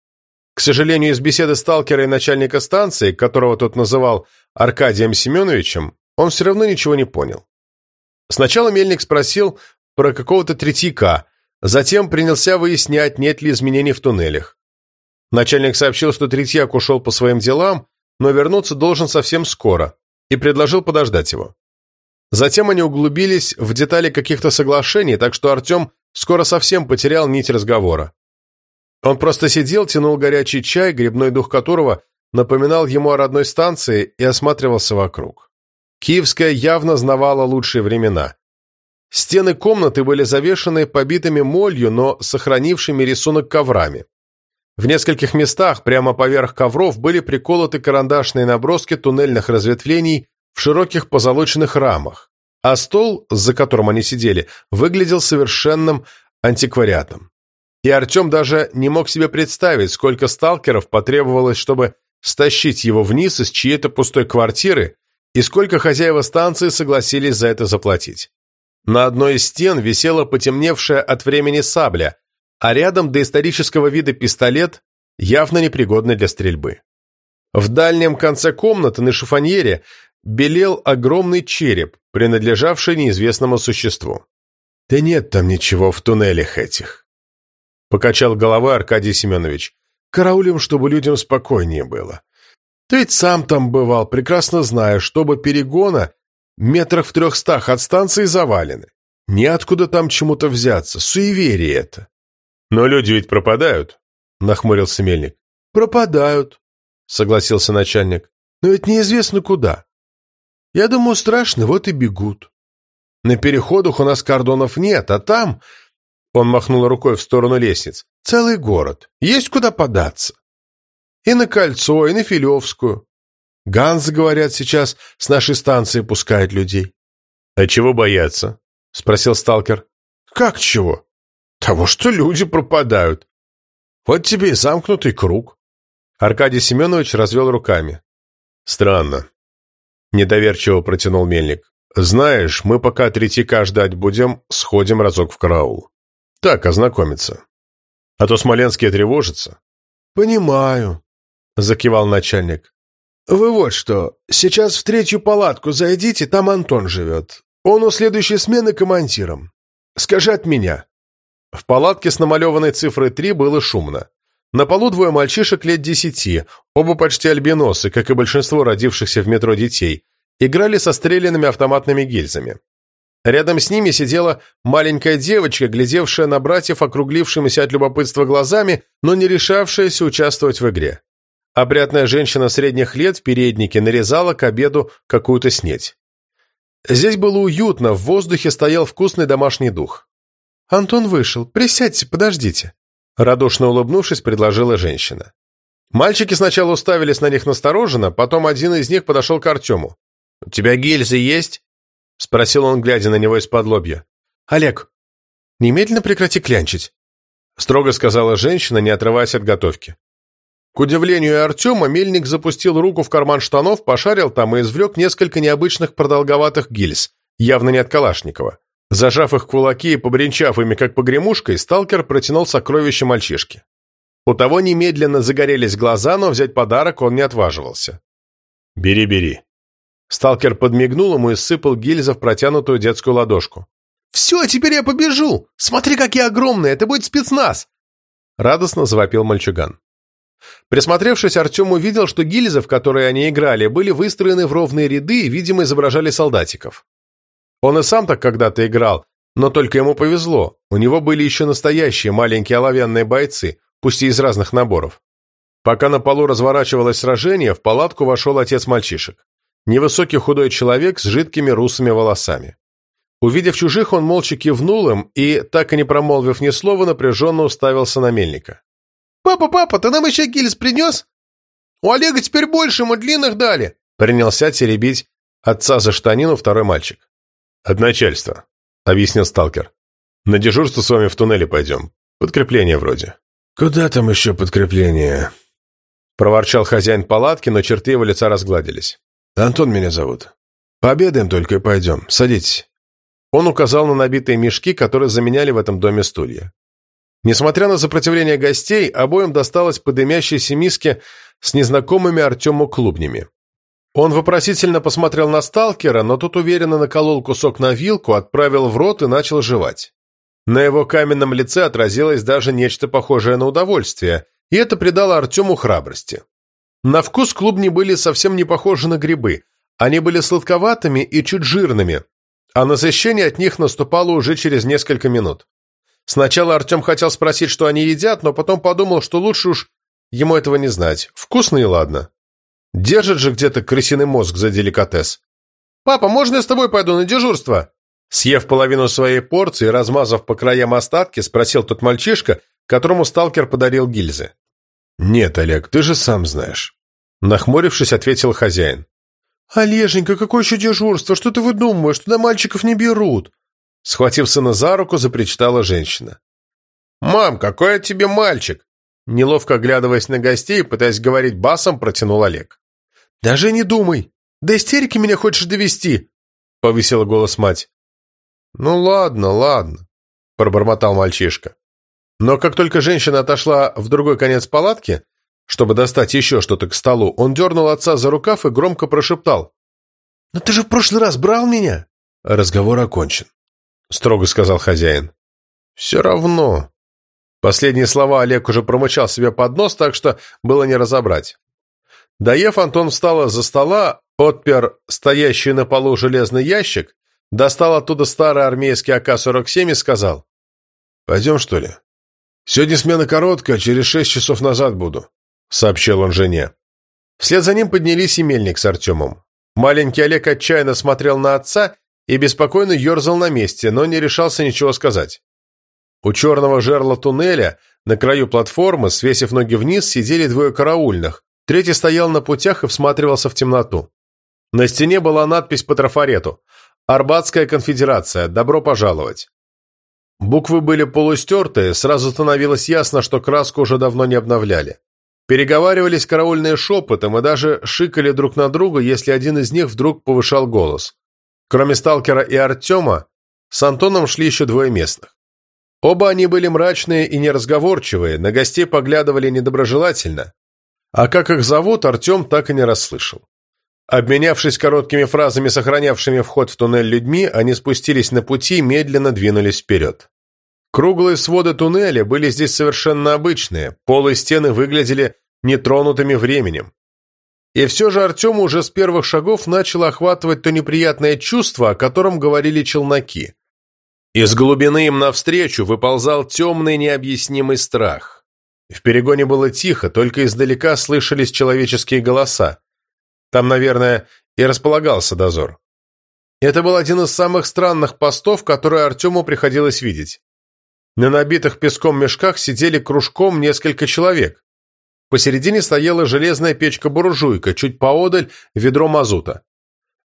К сожалению, из беседы сталкера и начальника станции, которого тот называл Аркадием Семеновичем, он все равно ничего не понял. Сначала Мельник спросил про какого-то третьяка, затем принялся выяснять, нет ли изменений в туннелях. Начальник сообщил, что третьяк ушел по своим делам, но вернуться должен совсем скоро, и предложил подождать его. Затем они углубились в детали каких-то соглашений, так что Артем скоро совсем потерял нить разговора. Он просто сидел, тянул горячий чай, грибной дух которого напоминал ему о родной станции и осматривался вокруг. Киевская явно знавала лучшие времена. Стены комнаты были завешаны побитыми молью, но сохранившими рисунок коврами. В нескольких местах прямо поверх ковров были приколоты карандашные наброски туннельных разветвлений в широких позолоченных рамах, а стол, за которым они сидели, выглядел совершенным антиквариатом. И Артем даже не мог себе представить, сколько сталкеров потребовалось, чтобы стащить его вниз из чьей-то пустой квартиры, и сколько хозяева станции согласились за это заплатить. На одной из стен висела потемневшая от времени сабля, а рядом доисторического вида пистолет, явно непригодный для стрельбы. В дальнем конце комнаты на шифоньере белел огромный череп, принадлежавший неизвестному существу. «Да нет там ничего в туннелях этих», — покачал головой Аркадий Семенович. «Караулем, чтобы людям спокойнее было. Ты ведь сам там бывал, прекрасно зная, чтобы перегона метрах в трехстах от станции завалены. Неоткуда там чему-то взяться, суеверие это». «Но люди ведь пропадают», — нахмурился Мельник. «Пропадают», — согласился начальник. «Но ведь неизвестно куда. Я думаю, страшно, вот и бегут. На переходах у нас кордонов нет, а там...» Он махнул рукой в сторону лестниц. «Целый город. Есть куда податься. И на Кольцо, и на Филевскую. Ганс, говорят, сейчас с нашей станции пускает людей». «А чего бояться?» — спросил сталкер. «Как чего? Того, что люди пропадают. Вот тебе и замкнутый круг». Аркадий Семенович развел руками. «Странно. Недоверчиво протянул мельник. «Знаешь, мы пока третьяка ждать будем, сходим разок в караул. Так, ознакомиться. А то Смоленские тревожатся». «Понимаю», — закивал начальник. «Вы вот что, сейчас в третью палатку зайдите, там Антон живет. Он у следующей смены командиром. Скажи от меня». В палатке с намалеванной цифрой три было шумно. На полу двое мальчишек лет десяти, оба почти альбиносы, как и большинство родившихся в метро детей, играли со стрелянными автоматными гильзами. Рядом с ними сидела маленькая девочка, глядевшая на братьев округлившимися от любопытства глазами, но не решавшаяся участвовать в игре. Обрядная женщина средних лет в переднике нарезала к обеду какую-то снеть. Здесь было уютно, в воздухе стоял вкусный домашний дух. «Антон вышел. Присядьте, подождите», Радушно улыбнувшись, предложила женщина. Мальчики сначала уставились на них настороженно, потом один из них подошел к Артему. «У тебя гильзы есть?» — спросил он, глядя на него из-под лобья. «Олег, немедленно прекрати клянчить», — строго сказала женщина, не отрываясь от готовки. К удивлению Артема, мельник запустил руку в карман штанов, пошарил там и извлек несколько необычных продолговатых гильз, явно не от Калашникова. Зажав их кулаки и побренчав ими как погремушкой, сталкер протянул сокровище мальчишке. У того немедленно загорелись глаза, но взять подарок он не отваживался. «Бери, бери». Сталкер подмигнул ему и сыпал гильза в протянутую детскую ладошку. «Все, теперь я побежу! Смотри, какие огромные! Это будет спецназ!» Радостно завопил мальчуган. Присмотревшись, Артем увидел, что гильзы, в которые они играли, были выстроены в ровные ряды и, видимо, изображали солдатиков. Он и сам так когда-то играл, но только ему повезло. У него были еще настоящие маленькие оловянные бойцы, пусть и из разных наборов. Пока на полу разворачивалось сражение, в палатку вошел отец мальчишек. Невысокий худой человек с жидкими русыми волосами. Увидев чужих, он молча кивнул им и, так и не промолвив ни слова, напряженно уставился на мельника. «Папа, папа, ты нам еще гильз принес? У Олега теперь больше, мы длинных дали!» Принялся теребить отца за штанину второй мальчик. «От начальства», — объяснил сталкер. «На дежурство с вами в туннеле пойдем. Подкрепление вроде». «Куда там еще подкрепление?» Проворчал хозяин палатки, но черты его лица разгладились. «Антон меня зовут. Пообедаем только и пойдем. Садитесь». Он указал на набитые мешки, которые заменяли в этом доме стулья. Несмотря на сопротивление гостей, обоим досталось по дымящейся миске с незнакомыми Артему клубнями. Он вопросительно посмотрел на сталкера, но тот уверенно наколол кусок на вилку, отправил в рот и начал жевать. На его каменном лице отразилось даже нечто похожее на удовольствие, и это придало Артему храбрости. На вкус клубни были совсем не похожи на грибы. Они были сладковатыми и чуть жирными, а насыщение от них наступало уже через несколько минут. Сначала Артем хотел спросить, что они едят, но потом подумал, что лучше уж ему этого не знать. Вкусно и ладно. Держит же где-то крысиный мозг за деликатес. «Папа, можно я с тобой пойду на дежурство?» Съев половину своей порции размазав по краям остатки, спросил тот мальчишка, которому сталкер подарил гильзы. «Нет, Олег, ты же сам знаешь». Нахмурившись, ответил хозяин. «Олеженька, какое еще дежурство? Что ты выдумываешь? Туда мальчиков не берут!» Схватив сына за руку, запричитала женщина. «Мам, какой от тебе мальчик?» Неловко оглядываясь на гостей, пытаясь говорить басом, протянул Олег. «Даже не думай! До истерики меня хочешь довести!» — повысила голос мать. «Ну ладно, ладно», — пробормотал мальчишка. Но как только женщина отошла в другой конец палатки, чтобы достать еще что-то к столу, он дернул отца за рукав и громко прошептал. «Но ты же в прошлый раз брал меня!» «Разговор окончен», — строго сказал хозяин. «Все равно». Последние слова Олег уже промычал себе под нос, так что было не разобрать. Доев, Антон встал из-за стола, отпер стоящий на полу железный ящик, достал оттуда старый армейский АК-47 и сказал. «Пойдем, что ли? Сегодня смена короткая, через шесть часов назад буду. — сообщил он жене. Вслед за ним поднялись и Мельник с Артемом. Маленький Олег отчаянно смотрел на отца и беспокойно ерзал на месте, но не решался ничего сказать. У черного жерла туннеля, на краю платформы, свесив ноги вниз, сидели двое караульных, третий стоял на путях и всматривался в темноту. На стене была надпись по трафарету «Арбатская конфедерация. Добро пожаловать». Буквы были полустертые, сразу становилось ясно, что краску уже давно не обновляли. Переговаривались караульные шепотом и даже шикали друг на друга, если один из них вдруг повышал голос. Кроме сталкера и Артема, с Антоном шли еще двое местных. Оба они были мрачные и неразговорчивые, на гостей поглядывали недоброжелательно. А как их зовут, Артем так и не расслышал. Обменявшись короткими фразами, сохранявшими вход в туннель людьми, они спустились на пути и медленно двинулись вперед. Круглые своды туннеля были здесь совершенно обычные, полы стены выглядели нетронутыми временем. И все же Артему уже с первых шагов начало охватывать то неприятное чувство, о котором говорили челноки. Из глубины им навстречу выползал темный необъяснимый страх. В перегоне было тихо, только издалека слышались человеческие голоса. Там, наверное, и располагался дозор. Это был один из самых странных постов, которые Артему приходилось видеть. На набитых песком мешках сидели кружком несколько человек. Посередине стояла железная печка-буржуйка, чуть поодаль – ведро мазута.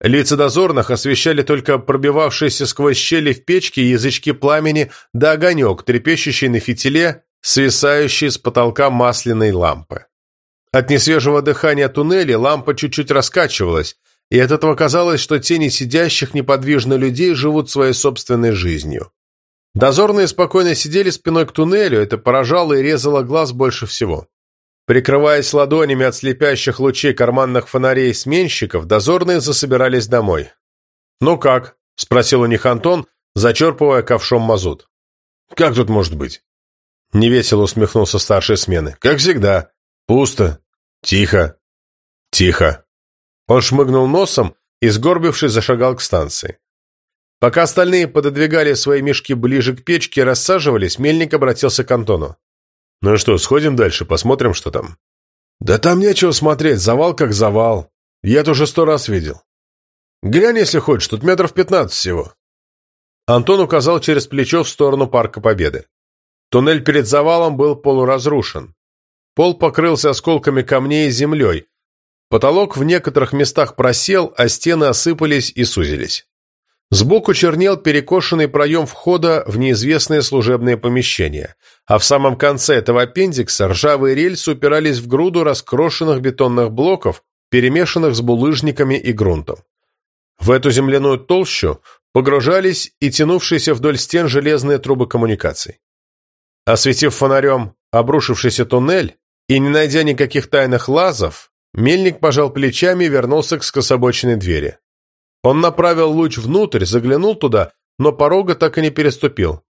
Лица дозорных освещали только пробивавшиеся сквозь щели в печке язычки пламени да огонек, трепещущий на фитиле, свисающий с потолка масляной лампы. От несвежего дыхания туннеля лампа чуть-чуть раскачивалась, и от этого казалось, что тени сидящих неподвижно людей живут своей собственной жизнью. Дозорные спокойно сидели спиной к туннелю, это поражало и резало глаз больше всего. Прикрываясь ладонями от слепящих лучей карманных фонарей сменщиков, дозорные засобирались домой. «Ну как?» – спросил у них Антон, зачерпывая ковшом мазут. «Как тут может быть?» Невесело усмехнулся старший смены. «Как всегда. Пусто. Тихо. Тихо». Он шмыгнул носом и, сгорбившись, зашагал к станции. Пока остальные пододвигали свои мешки ближе к печке и рассаживались, Мельник обратился к Антону. «Ну что, сходим дальше, посмотрим, что там?» «Да там нечего смотреть, завал как завал. Я это уже сто раз видел. Глянь, если хочешь, тут метров пятнадцать всего». Антон указал через плечо в сторону Парка Победы. Туннель перед завалом был полуразрушен. Пол покрылся осколками камней и землей. Потолок в некоторых местах просел, а стены осыпались и сузились. Сбоку чернел перекошенный проем входа в неизвестные служебные помещения, а в самом конце этого аппендикса ржавые рельсы упирались в груду раскрошенных бетонных блоков, перемешанных с булыжниками и грунтом. В эту земляную толщу погружались и тянувшиеся вдоль стен железные трубы коммуникаций. Осветив фонарем обрушившийся туннель и не найдя никаких тайных лазов, мельник пожал плечами и вернулся к скособоченной двери. Он направил луч внутрь, заглянул туда, но порога так и не переступил.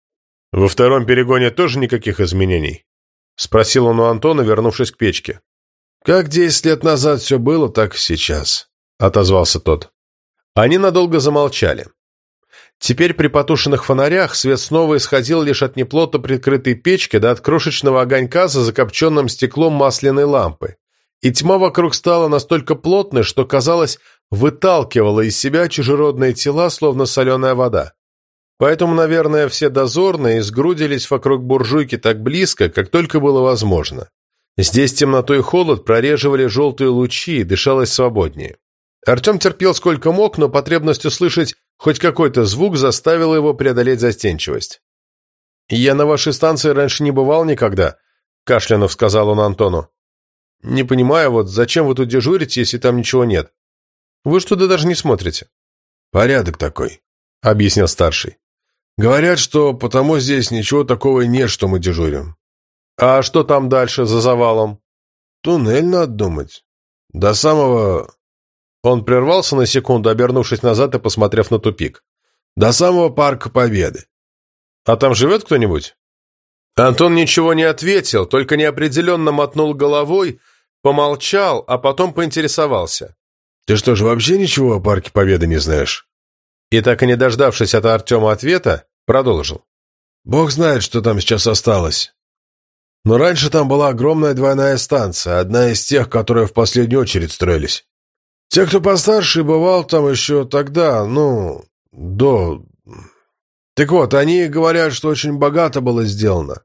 «Во втором перегоне тоже никаких изменений?» — спросил он у Антона, вернувшись к печке. «Как десять лет назад все было, так и сейчас», — отозвался тот. Они надолго замолчали. Теперь при потушенных фонарях свет снова исходил лишь от неплотно прикрытой печки до от крошечного огонька за закопченным стеклом масляной лампы. И тьма вокруг стала настолько плотной, что, казалось, выталкивала из себя чужеродные тела, словно соленая вода. Поэтому, наверное, все дозорные сгрудились вокруг буржуйки так близко, как только было возможно. Здесь темноту и холод прореживали желтые лучи и дышалось свободнее. Артем терпел сколько мог, но потребность услышать хоть какой-то звук заставила его преодолеть застенчивость. «Я на вашей станции раньше не бывал никогда», – кашлянув сказал он Антону. «Не понимаю, вот зачем вы тут дежурите, если там ничего нет?» Вы что туда даже не смотрите?» «Порядок такой», — объяснил старший. «Говорят, что потому здесь ничего такого нет, что мы дежурим». «А что там дальше, за завалом?» «Туннель надо думать. До самого...» Он прервался на секунду, обернувшись назад и посмотрев на тупик. «До самого Парка Победы». «А там живет кто-нибудь?» Антон ничего не ответил, только неопределенно мотнул головой, помолчал, а потом поинтересовался. Ты что ж, вообще ничего о Парке Победы не знаешь?» И так и не дождавшись от Артема ответа, продолжил. «Бог знает, что там сейчас осталось. Но раньше там была огромная двойная станция, одна из тех, которые в последнюю очередь строились. Те, кто постарше, бывал там еще тогда, ну, до... Так вот, они говорят, что очень богато было сделано.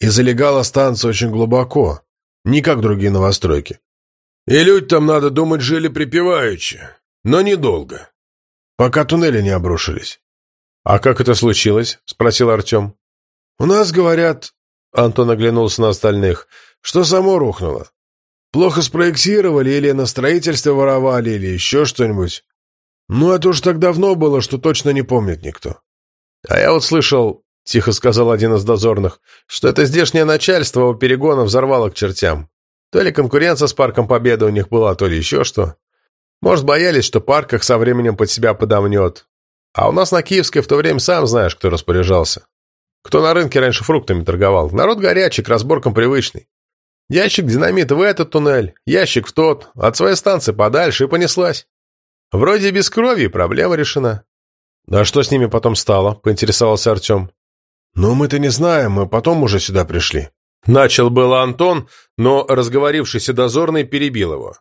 И залегала станция очень глубоко, не как другие новостройки. И люди там, надо думать, жили припеваючи, но недолго, пока туннели не обрушились. «А как это случилось?» – спросил Артем. «У нас, говорят...» – Антон оглянулся на остальных. «Что само рухнуло. Плохо спроектировали или на строительстве воровали, или еще что-нибудь. Ну, это уж так давно было, что точно не помнит никто». «А я вот слышал, — тихо сказал один из дозорных, — что это здешнее начальство у перегона взорвало к чертям. То ли конкуренция с Парком Победы у них была, то ли еще что. Может, боялись, что парк их со временем под себя подомнет. А у нас на Киевской в то время сам знаешь, кто распоряжался. Кто на рынке раньше фруктами торговал. Народ горячий, к разборкам привычный. Ящик динамита в этот туннель, ящик в тот, от своей станции подальше и понеслась. Вроде без крови, проблема решена. «А что с ними потом стало?» – поинтересовался Артем. «Ну, мы-то не знаем, мы потом уже сюда пришли. Начал было Антон, но разговорившийся дозорный перебил его.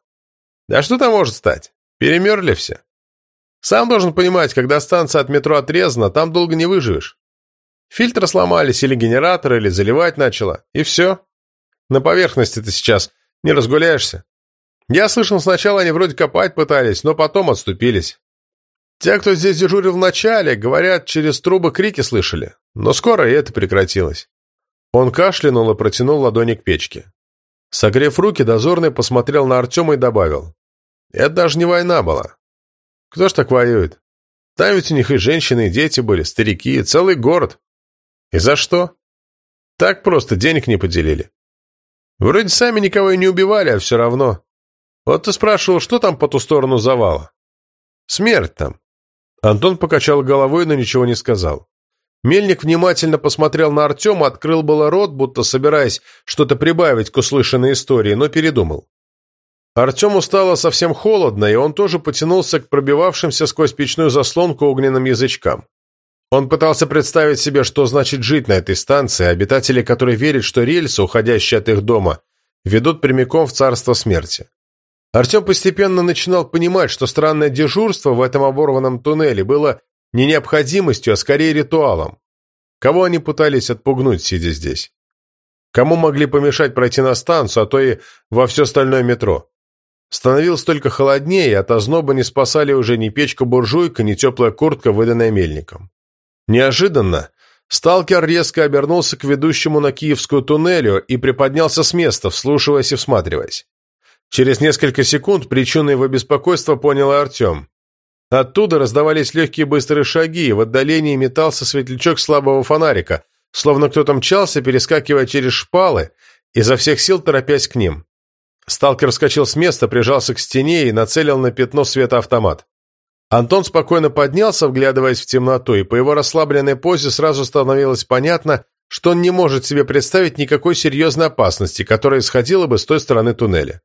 «Да что там может стать? Перемерли все. Сам должен понимать, когда станция от метро отрезана, там долго не выживешь. Фильтры сломались, или генератор, или заливать начало, и все. На поверхности ты сейчас не разгуляешься. Я слышал, сначала они вроде копать пытались, но потом отступились. Те, кто здесь дежурил в начале, говорят, через трубы крики слышали, но скоро и это прекратилось. Он кашлянул и протянул ладони к печке. Согрев руки, дозорный посмотрел на Артема и добавил. «Это даже не война была. Кто ж так воюет? Там ведь у них и женщины, и дети были, старики, и целый город. И за что? Так просто денег не поделили. Вроде сами никого и не убивали, а все равно. Вот ты спрашивал, что там по ту сторону завала? Смерть там». Антон покачал головой, но ничего не сказал. Мельник внимательно посмотрел на Артема, открыл было рот, будто собираясь что-то прибавить к услышанной истории, но передумал. Артему стало совсем холодно, и он тоже потянулся к пробивавшимся сквозь печную заслонку огненным язычкам. Он пытался представить себе, что значит жить на этой станции, обитатели которой верят, что рельсы, уходящие от их дома, ведут прямиком в царство смерти. Артем постепенно начинал понимать, что странное дежурство в этом оборванном туннеле было не необходимостью, а скорее ритуалом. Кого они пытались отпугнуть, сидя здесь? Кому могли помешать пройти на станцию, а то и во все остальное метро? Становилось только холоднее, и от озноба не спасали уже ни печка-буржуйка, ни теплая куртка, выданная мельником. Неожиданно сталкер резко обернулся к ведущему на Киевскую туннелю и приподнялся с места, вслушиваясь и всматриваясь. Через несколько секунд причину его беспокойства понял Артем. Оттуда раздавались легкие быстрые шаги, и в отдалении метался светлячок слабого фонарика, словно кто-то мчался, перескакивая через шпалы, изо всех сил торопясь к ним. Сталкер вскочил с места, прижался к стене и нацелил на пятно света автомат. Антон спокойно поднялся, вглядываясь в темноту, и по его расслабленной позе сразу становилось понятно, что он не может себе представить никакой серьезной опасности, которая исходила бы с той стороны туннеля.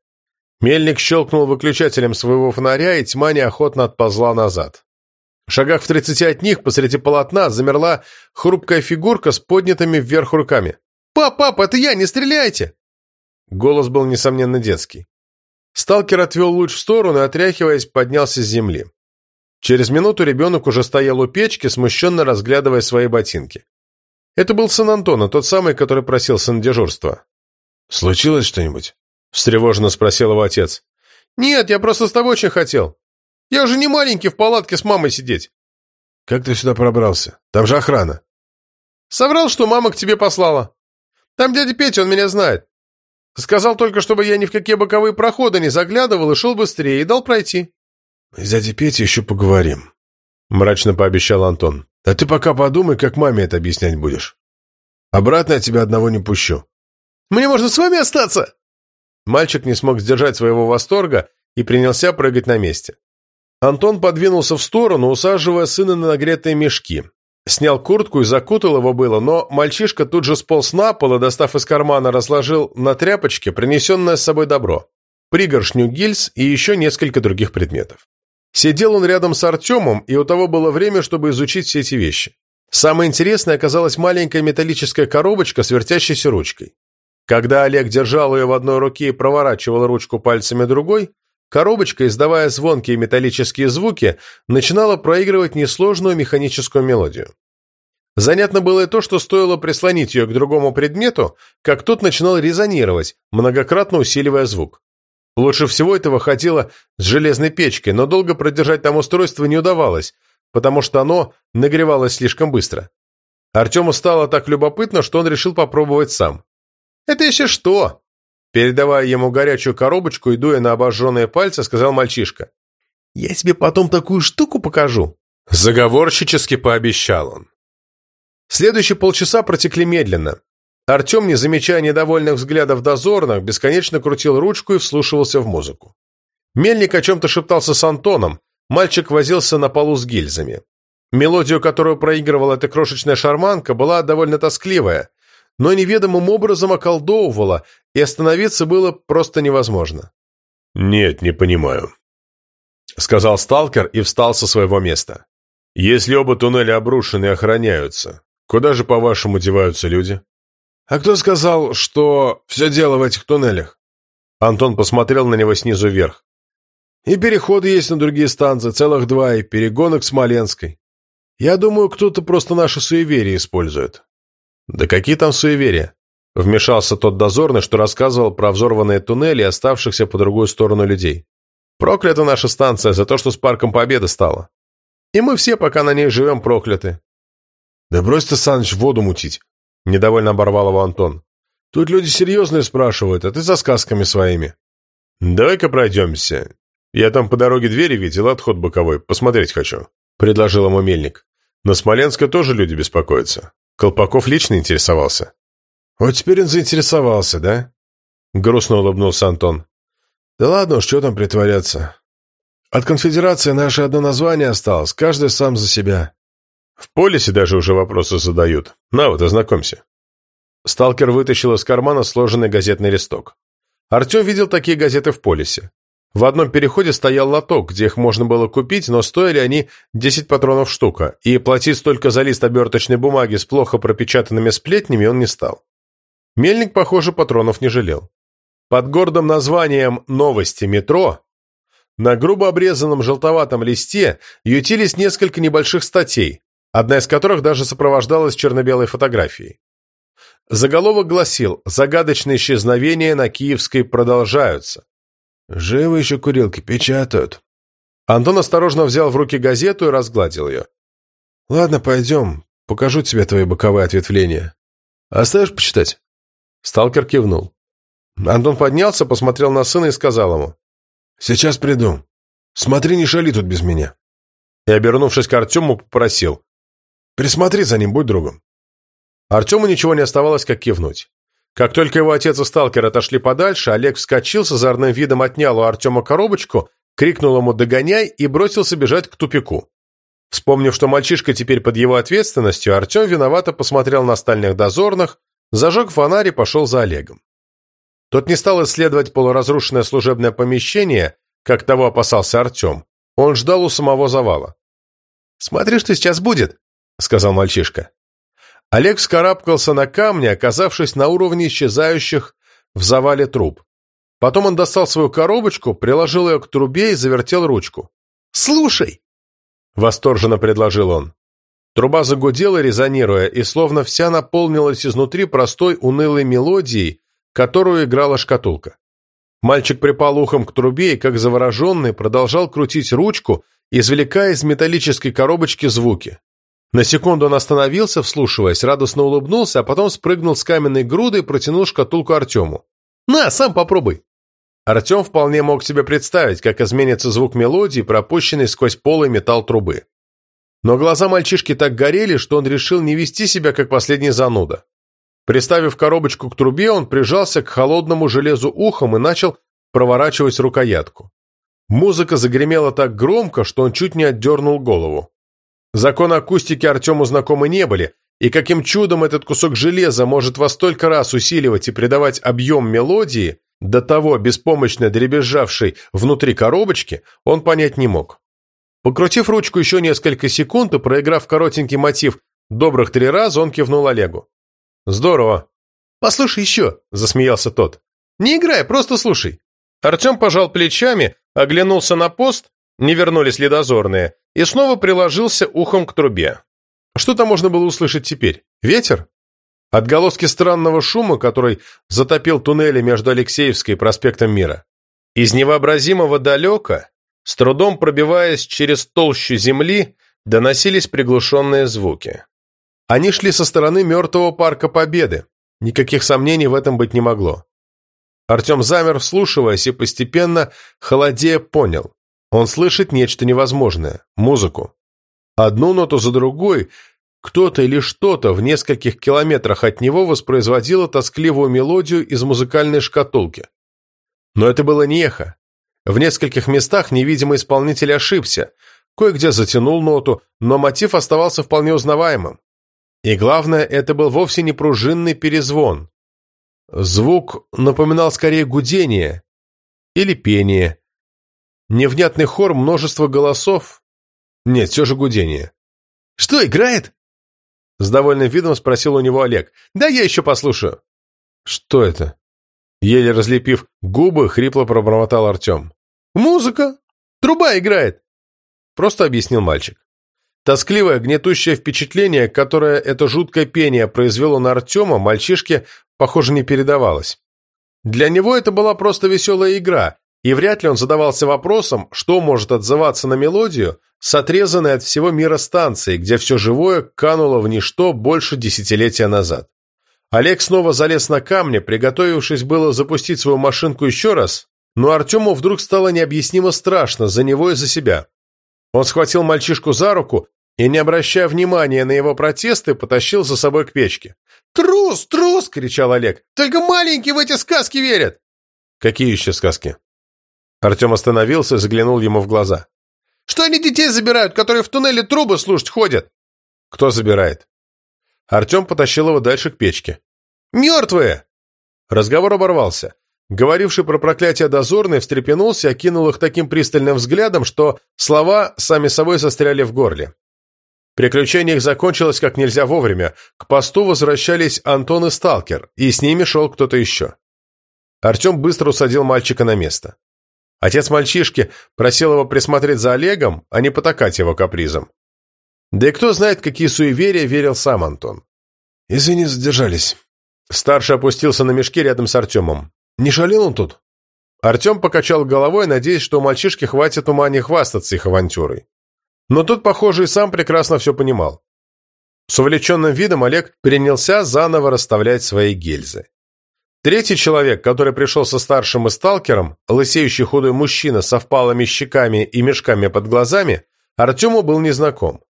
Мельник щелкнул выключателем своего фонаря, и тьма неохотно отползла назад. В шагах в тридцати от них, посреди полотна, замерла хрупкая фигурка с поднятыми вверх руками. «Пап, пап, это я, не стреляйте!» Голос был, несомненно, детский. Сталкер отвел луч в сторону и, отряхиваясь, поднялся с земли. Через минуту ребенок уже стоял у печки, смущенно разглядывая свои ботинки. Это был сын Антона, тот самый, который просился на дежурство. «Случилось что-нибудь?» — встревоженно спросил его отец. «Нет, я просто с тобой очень хотел. Я уже не маленький в палатке с мамой сидеть». «Как ты сюда пробрался? Там же охрана». «Соврал, что мама к тебе послала. Там дядя Петя, он меня знает. Сказал только, чтобы я ни в какие боковые проходы не заглядывал и шел быстрее, и дал пройти». «С дядей Петей еще поговорим», — мрачно пообещал Антон. «А ты пока подумай, как маме это объяснять будешь. Обратно я тебя одного не пущу». «Мне можно с вами остаться?» Мальчик не смог сдержать своего восторга и принялся прыгать на месте. Антон подвинулся в сторону, усаживая сына на нагретые мешки. Снял куртку и закутал его было, но мальчишка тут же сполз на пол и, достав из кармана, разложил на тряпочке принесенное с собой добро. Пригоршню гильз и еще несколько других предметов. Сидел он рядом с Артемом, и у того было время, чтобы изучить все эти вещи. Самое интересное оказалась маленькая металлическая коробочка с вертящейся ручкой. Когда Олег держал ее в одной руке и проворачивал ручку пальцами другой, коробочка, издавая звонкие металлические звуки, начинала проигрывать несложную механическую мелодию. Занятно было и то, что стоило прислонить ее к другому предмету, как тот начинал резонировать, многократно усиливая звук. Лучше всего это выходило с железной печкой, но долго продержать там устройство не удавалось, потому что оно нагревалось слишком быстро. Артему стало так любопытно, что он решил попробовать сам. «Это еще что?» Передавая ему горячую коробочку и дуя на обожженные пальцы, сказал мальчишка. «Я тебе потом такую штуку покажу». Заговорщически пообещал он. Следующие полчаса протекли медленно. Артем, не замечая недовольных взглядов дозорных, бесконечно крутил ручку и вслушивался в музыку. Мельник о чем-то шептался с Антоном, мальчик возился на полу с гильзами. Мелодию, которую проигрывала эта крошечная шарманка, была довольно тоскливая, но неведомым образом околдовывала, и остановиться было просто невозможно. «Нет, не понимаю», — сказал сталкер и встал со своего места. «Если оба туннеля обрушены и охраняются, куда же, по-вашему, деваются люди?» «А кто сказал, что все дело в этих туннелях?» Антон посмотрел на него снизу вверх. «И переходы есть на другие станции, целых два, и перегоны к Смоленской. Я думаю, кто-то просто наши суеверия использует. «Да какие там суеверия?» Вмешался тот дозорный, что рассказывал про взорванные туннели и оставшихся по другую сторону людей. «Проклята наша станция за то, что с Парком Победы стала. И мы все, пока на ней живем, прокляты». «Да брось ты, Саныч, воду мутить!» Недовольно оборвал его Антон. «Тут люди серьезные спрашивают, а ты за сказками своими». «Давай-ка пройдемся. Я там по дороге двери видел, отход боковой. Посмотреть хочу», — предложил ему мельник. «На Смоленска тоже люди беспокоятся. Колпаков лично интересовался. «Вот теперь он заинтересовался, да?» Грустно улыбнулся Антон. «Да ладно уж, что там притворяться. От конфедерации наше одно название осталось, каждый сам за себя». В полисе даже уже вопросы задают. На вот, ознакомься. Сталкер вытащил из кармана сложенный газетный листок. Артем видел такие газеты в полисе. В одном переходе стоял лоток, где их можно было купить, но стоили они 10 патронов штука, и платить столько за лист оберточной бумаги с плохо пропечатанными сплетнями он не стал. Мельник, похоже, патронов не жалел. Под гордым названием «Новости метро» на грубо обрезанном желтоватом листе ютились несколько небольших статей, одна из которых даже сопровождалась черно-белой фотографией. Заголовок гласил «Загадочные исчезновения на Киевской продолжаются». «Живы еще курилки, печатают». Антон осторожно взял в руки газету и разгладил ее. «Ладно, пойдем, покажу тебе твои боковые ответвления. Оставишь почитать?» Сталкер кивнул. Антон поднялся, посмотрел на сына и сказал ему. «Сейчас приду. Смотри, не шали тут без меня». И, обернувшись к Артему, попросил. «Присмотри за ним, будь другом». Артему ничего не оставалось, как кивнуть. Как только его отец и сталкер отошли подальше, Олег вскочил с озорным видом, отнял у Артема коробочку, крикнул ему «догоняй» и бросился бежать к тупику. Вспомнив, что мальчишка теперь под его ответственностью, Артем виновато посмотрел на стальных дозорных, зажег фонарь и пошел за Олегом. Тот не стал исследовать полуразрушенное служебное помещение, как того опасался Артем. Он ждал у самого завала. «Смотри, что сейчас будет», — сказал мальчишка. Олег вскарабкался на камни, оказавшись на уровне исчезающих в завале труб. Потом он достал свою коробочку, приложил ее к трубе и завертел ручку. «Слушай!» — восторженно предложил он. Труба загудела, резонируя, и словно вся наполнилась изнутри простой унылой мелодией, которую играла шкатулка. Мальчик припал ухом к трубе и, как завороженный, продолжал крутить ручку, извлекая из металлической коробочки звуки. На секунду он остановился, вслушиваясь, радостно улыбнулся, а потом спрыгнул с каменной груды и протянул шкатулку Артему. «На, сам попробуй!» Артем вполне мог себе представить, как изменится звук мелодии, пропущенный сквозь полый металл трубы. Но глаза мальчишки так горели, что он решил не вести себя, как последний зануда. Приставив коробочку к трубе, он прижался к холодному железу ухом и начал проворачивать рукоятку. Музыка загремела так громко, что он чуть не отдернул голову. Законы акустики Артему знакомы не были, и каким чудом этот кусок железа может во столько раз усиливать и придавать объем мелодии, до того беспомощно дребезжавшей внутри коробочки, он понять не мог. Покрутив ручку еще несколько секунд и проиграв коротенький мотив добрых три раза, он кивнул Олегу. «Здорово». «Послушай еще», — засмеялся тот. «Не играй, просто слушай». Артем пожал плечами, оглянулся на пост, не вернулись ли дозорные, и снова приложился ухом к трубе. Что-то можно было услышать теперь. Ветер? Отголоски странного шума, который затопил туннели между Алексеевской и проспектом Мира. Из невообразимого далека, с трудом пробиваясь через толщу земли, доносились приглушенные звуки. Они шли со стороны мертвого парка Победы. Никаких сомнений в этом быть не могло. Артем замер, вслушиваясь, и постепенно, холодея, понял. Он слышит нечто невозможное – музыку. Одну ноту за другой кто-то или что-то в нескольких километрах от него воспроизводило тоскливую мелодию из музыкальной шкатулки. Но это было не эхо. В нескольких местах невидимый исполнитель ошибся, кое-где затянул ноту, но мотив оставался вполне узнаваемым. И главное, это был вовсе не пружинный перезвон. Звук напоминал скорее гудение или пение. Невнятный хор множества голосов. Нет, все же гудение. «Что, играет?» С довольным видом спросил у него Олег. «Да я еще послушаю». «Что это?» Еле разлепив губы, хрипло пробормотал Артем. «Музыка! Труба играет!» Просто объяснил мальчик. Тоскливое, гнетущее впечатление, которое это жуткое пение произвело на Артема, мальчишке, похоже, не передавалось. Для него это была просто веселая игра, и вряд ли он задавался вопросом, что может отзываться на мелодию с отрезанной от всего мира станции, где все живое кануло в ничто больше десятилетия назад. Олег снова залез на камни, приготовившись было запустить свою машинку еще раз, но Артему вдруг стало необъяснимо страшно за него и за себя. Он схватил мальчишку за руку и, не обращая внимания на его протесты, потащил за собой к печке. «Трус, трус!» — кричал Олег. «Только маленькие в эти сказки верят!» «Какие еще сказки?» Артем остановился и заглянул ему в глаза. «Что они детей забирают, которые в туннеле трубы слушать ходят?» «Кто забирает?» Артем потащил его дальше к печке. «Мертвые!» Разговор оборвался. Говоривший про проклятие дозорный встрепенулся и окинул их таким пристальным взглядом, что слова сами собой застряли в горле. Приключение их закончилось как нельзя вовремя. К посту возвращались Антон и Сталкер, и с ними шел кто-то еще. Артем быстро усадил мальчика на место. Отец мальчишки просил его присмотреть за Олегом, а не потакать его капризом. Да и кто знает, какие суеверия верил сам Антон. «Извини, задержались». Старший опустился на мешке рядом с Артемом. «Не шалил он тут?» Артем покачал головой, надеясь, что у мальчишки хватит ума не хвастаться их авантюрой. Но тут, похоже, и сам прекрасно все понимал. С увлеченным видом Олег принялся заново расставлять свои гильзы. Третий человек, который пришел со старшим и сталкером, лысеющий худой мужчина со впалыми щеками и мешками под глазами, Артему был незнаком.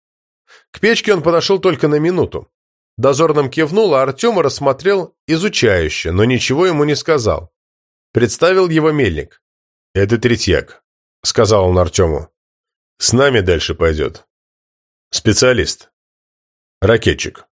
К печке он подошел только на минуту. Дозорным кивнул, а Артема рассмотрел изучающе, но ничего ему не сказал. Представил его мельник. «Это Третьяк», — сказал он Артему. «С нами дальше пойдет. Специалист. Ракетчик».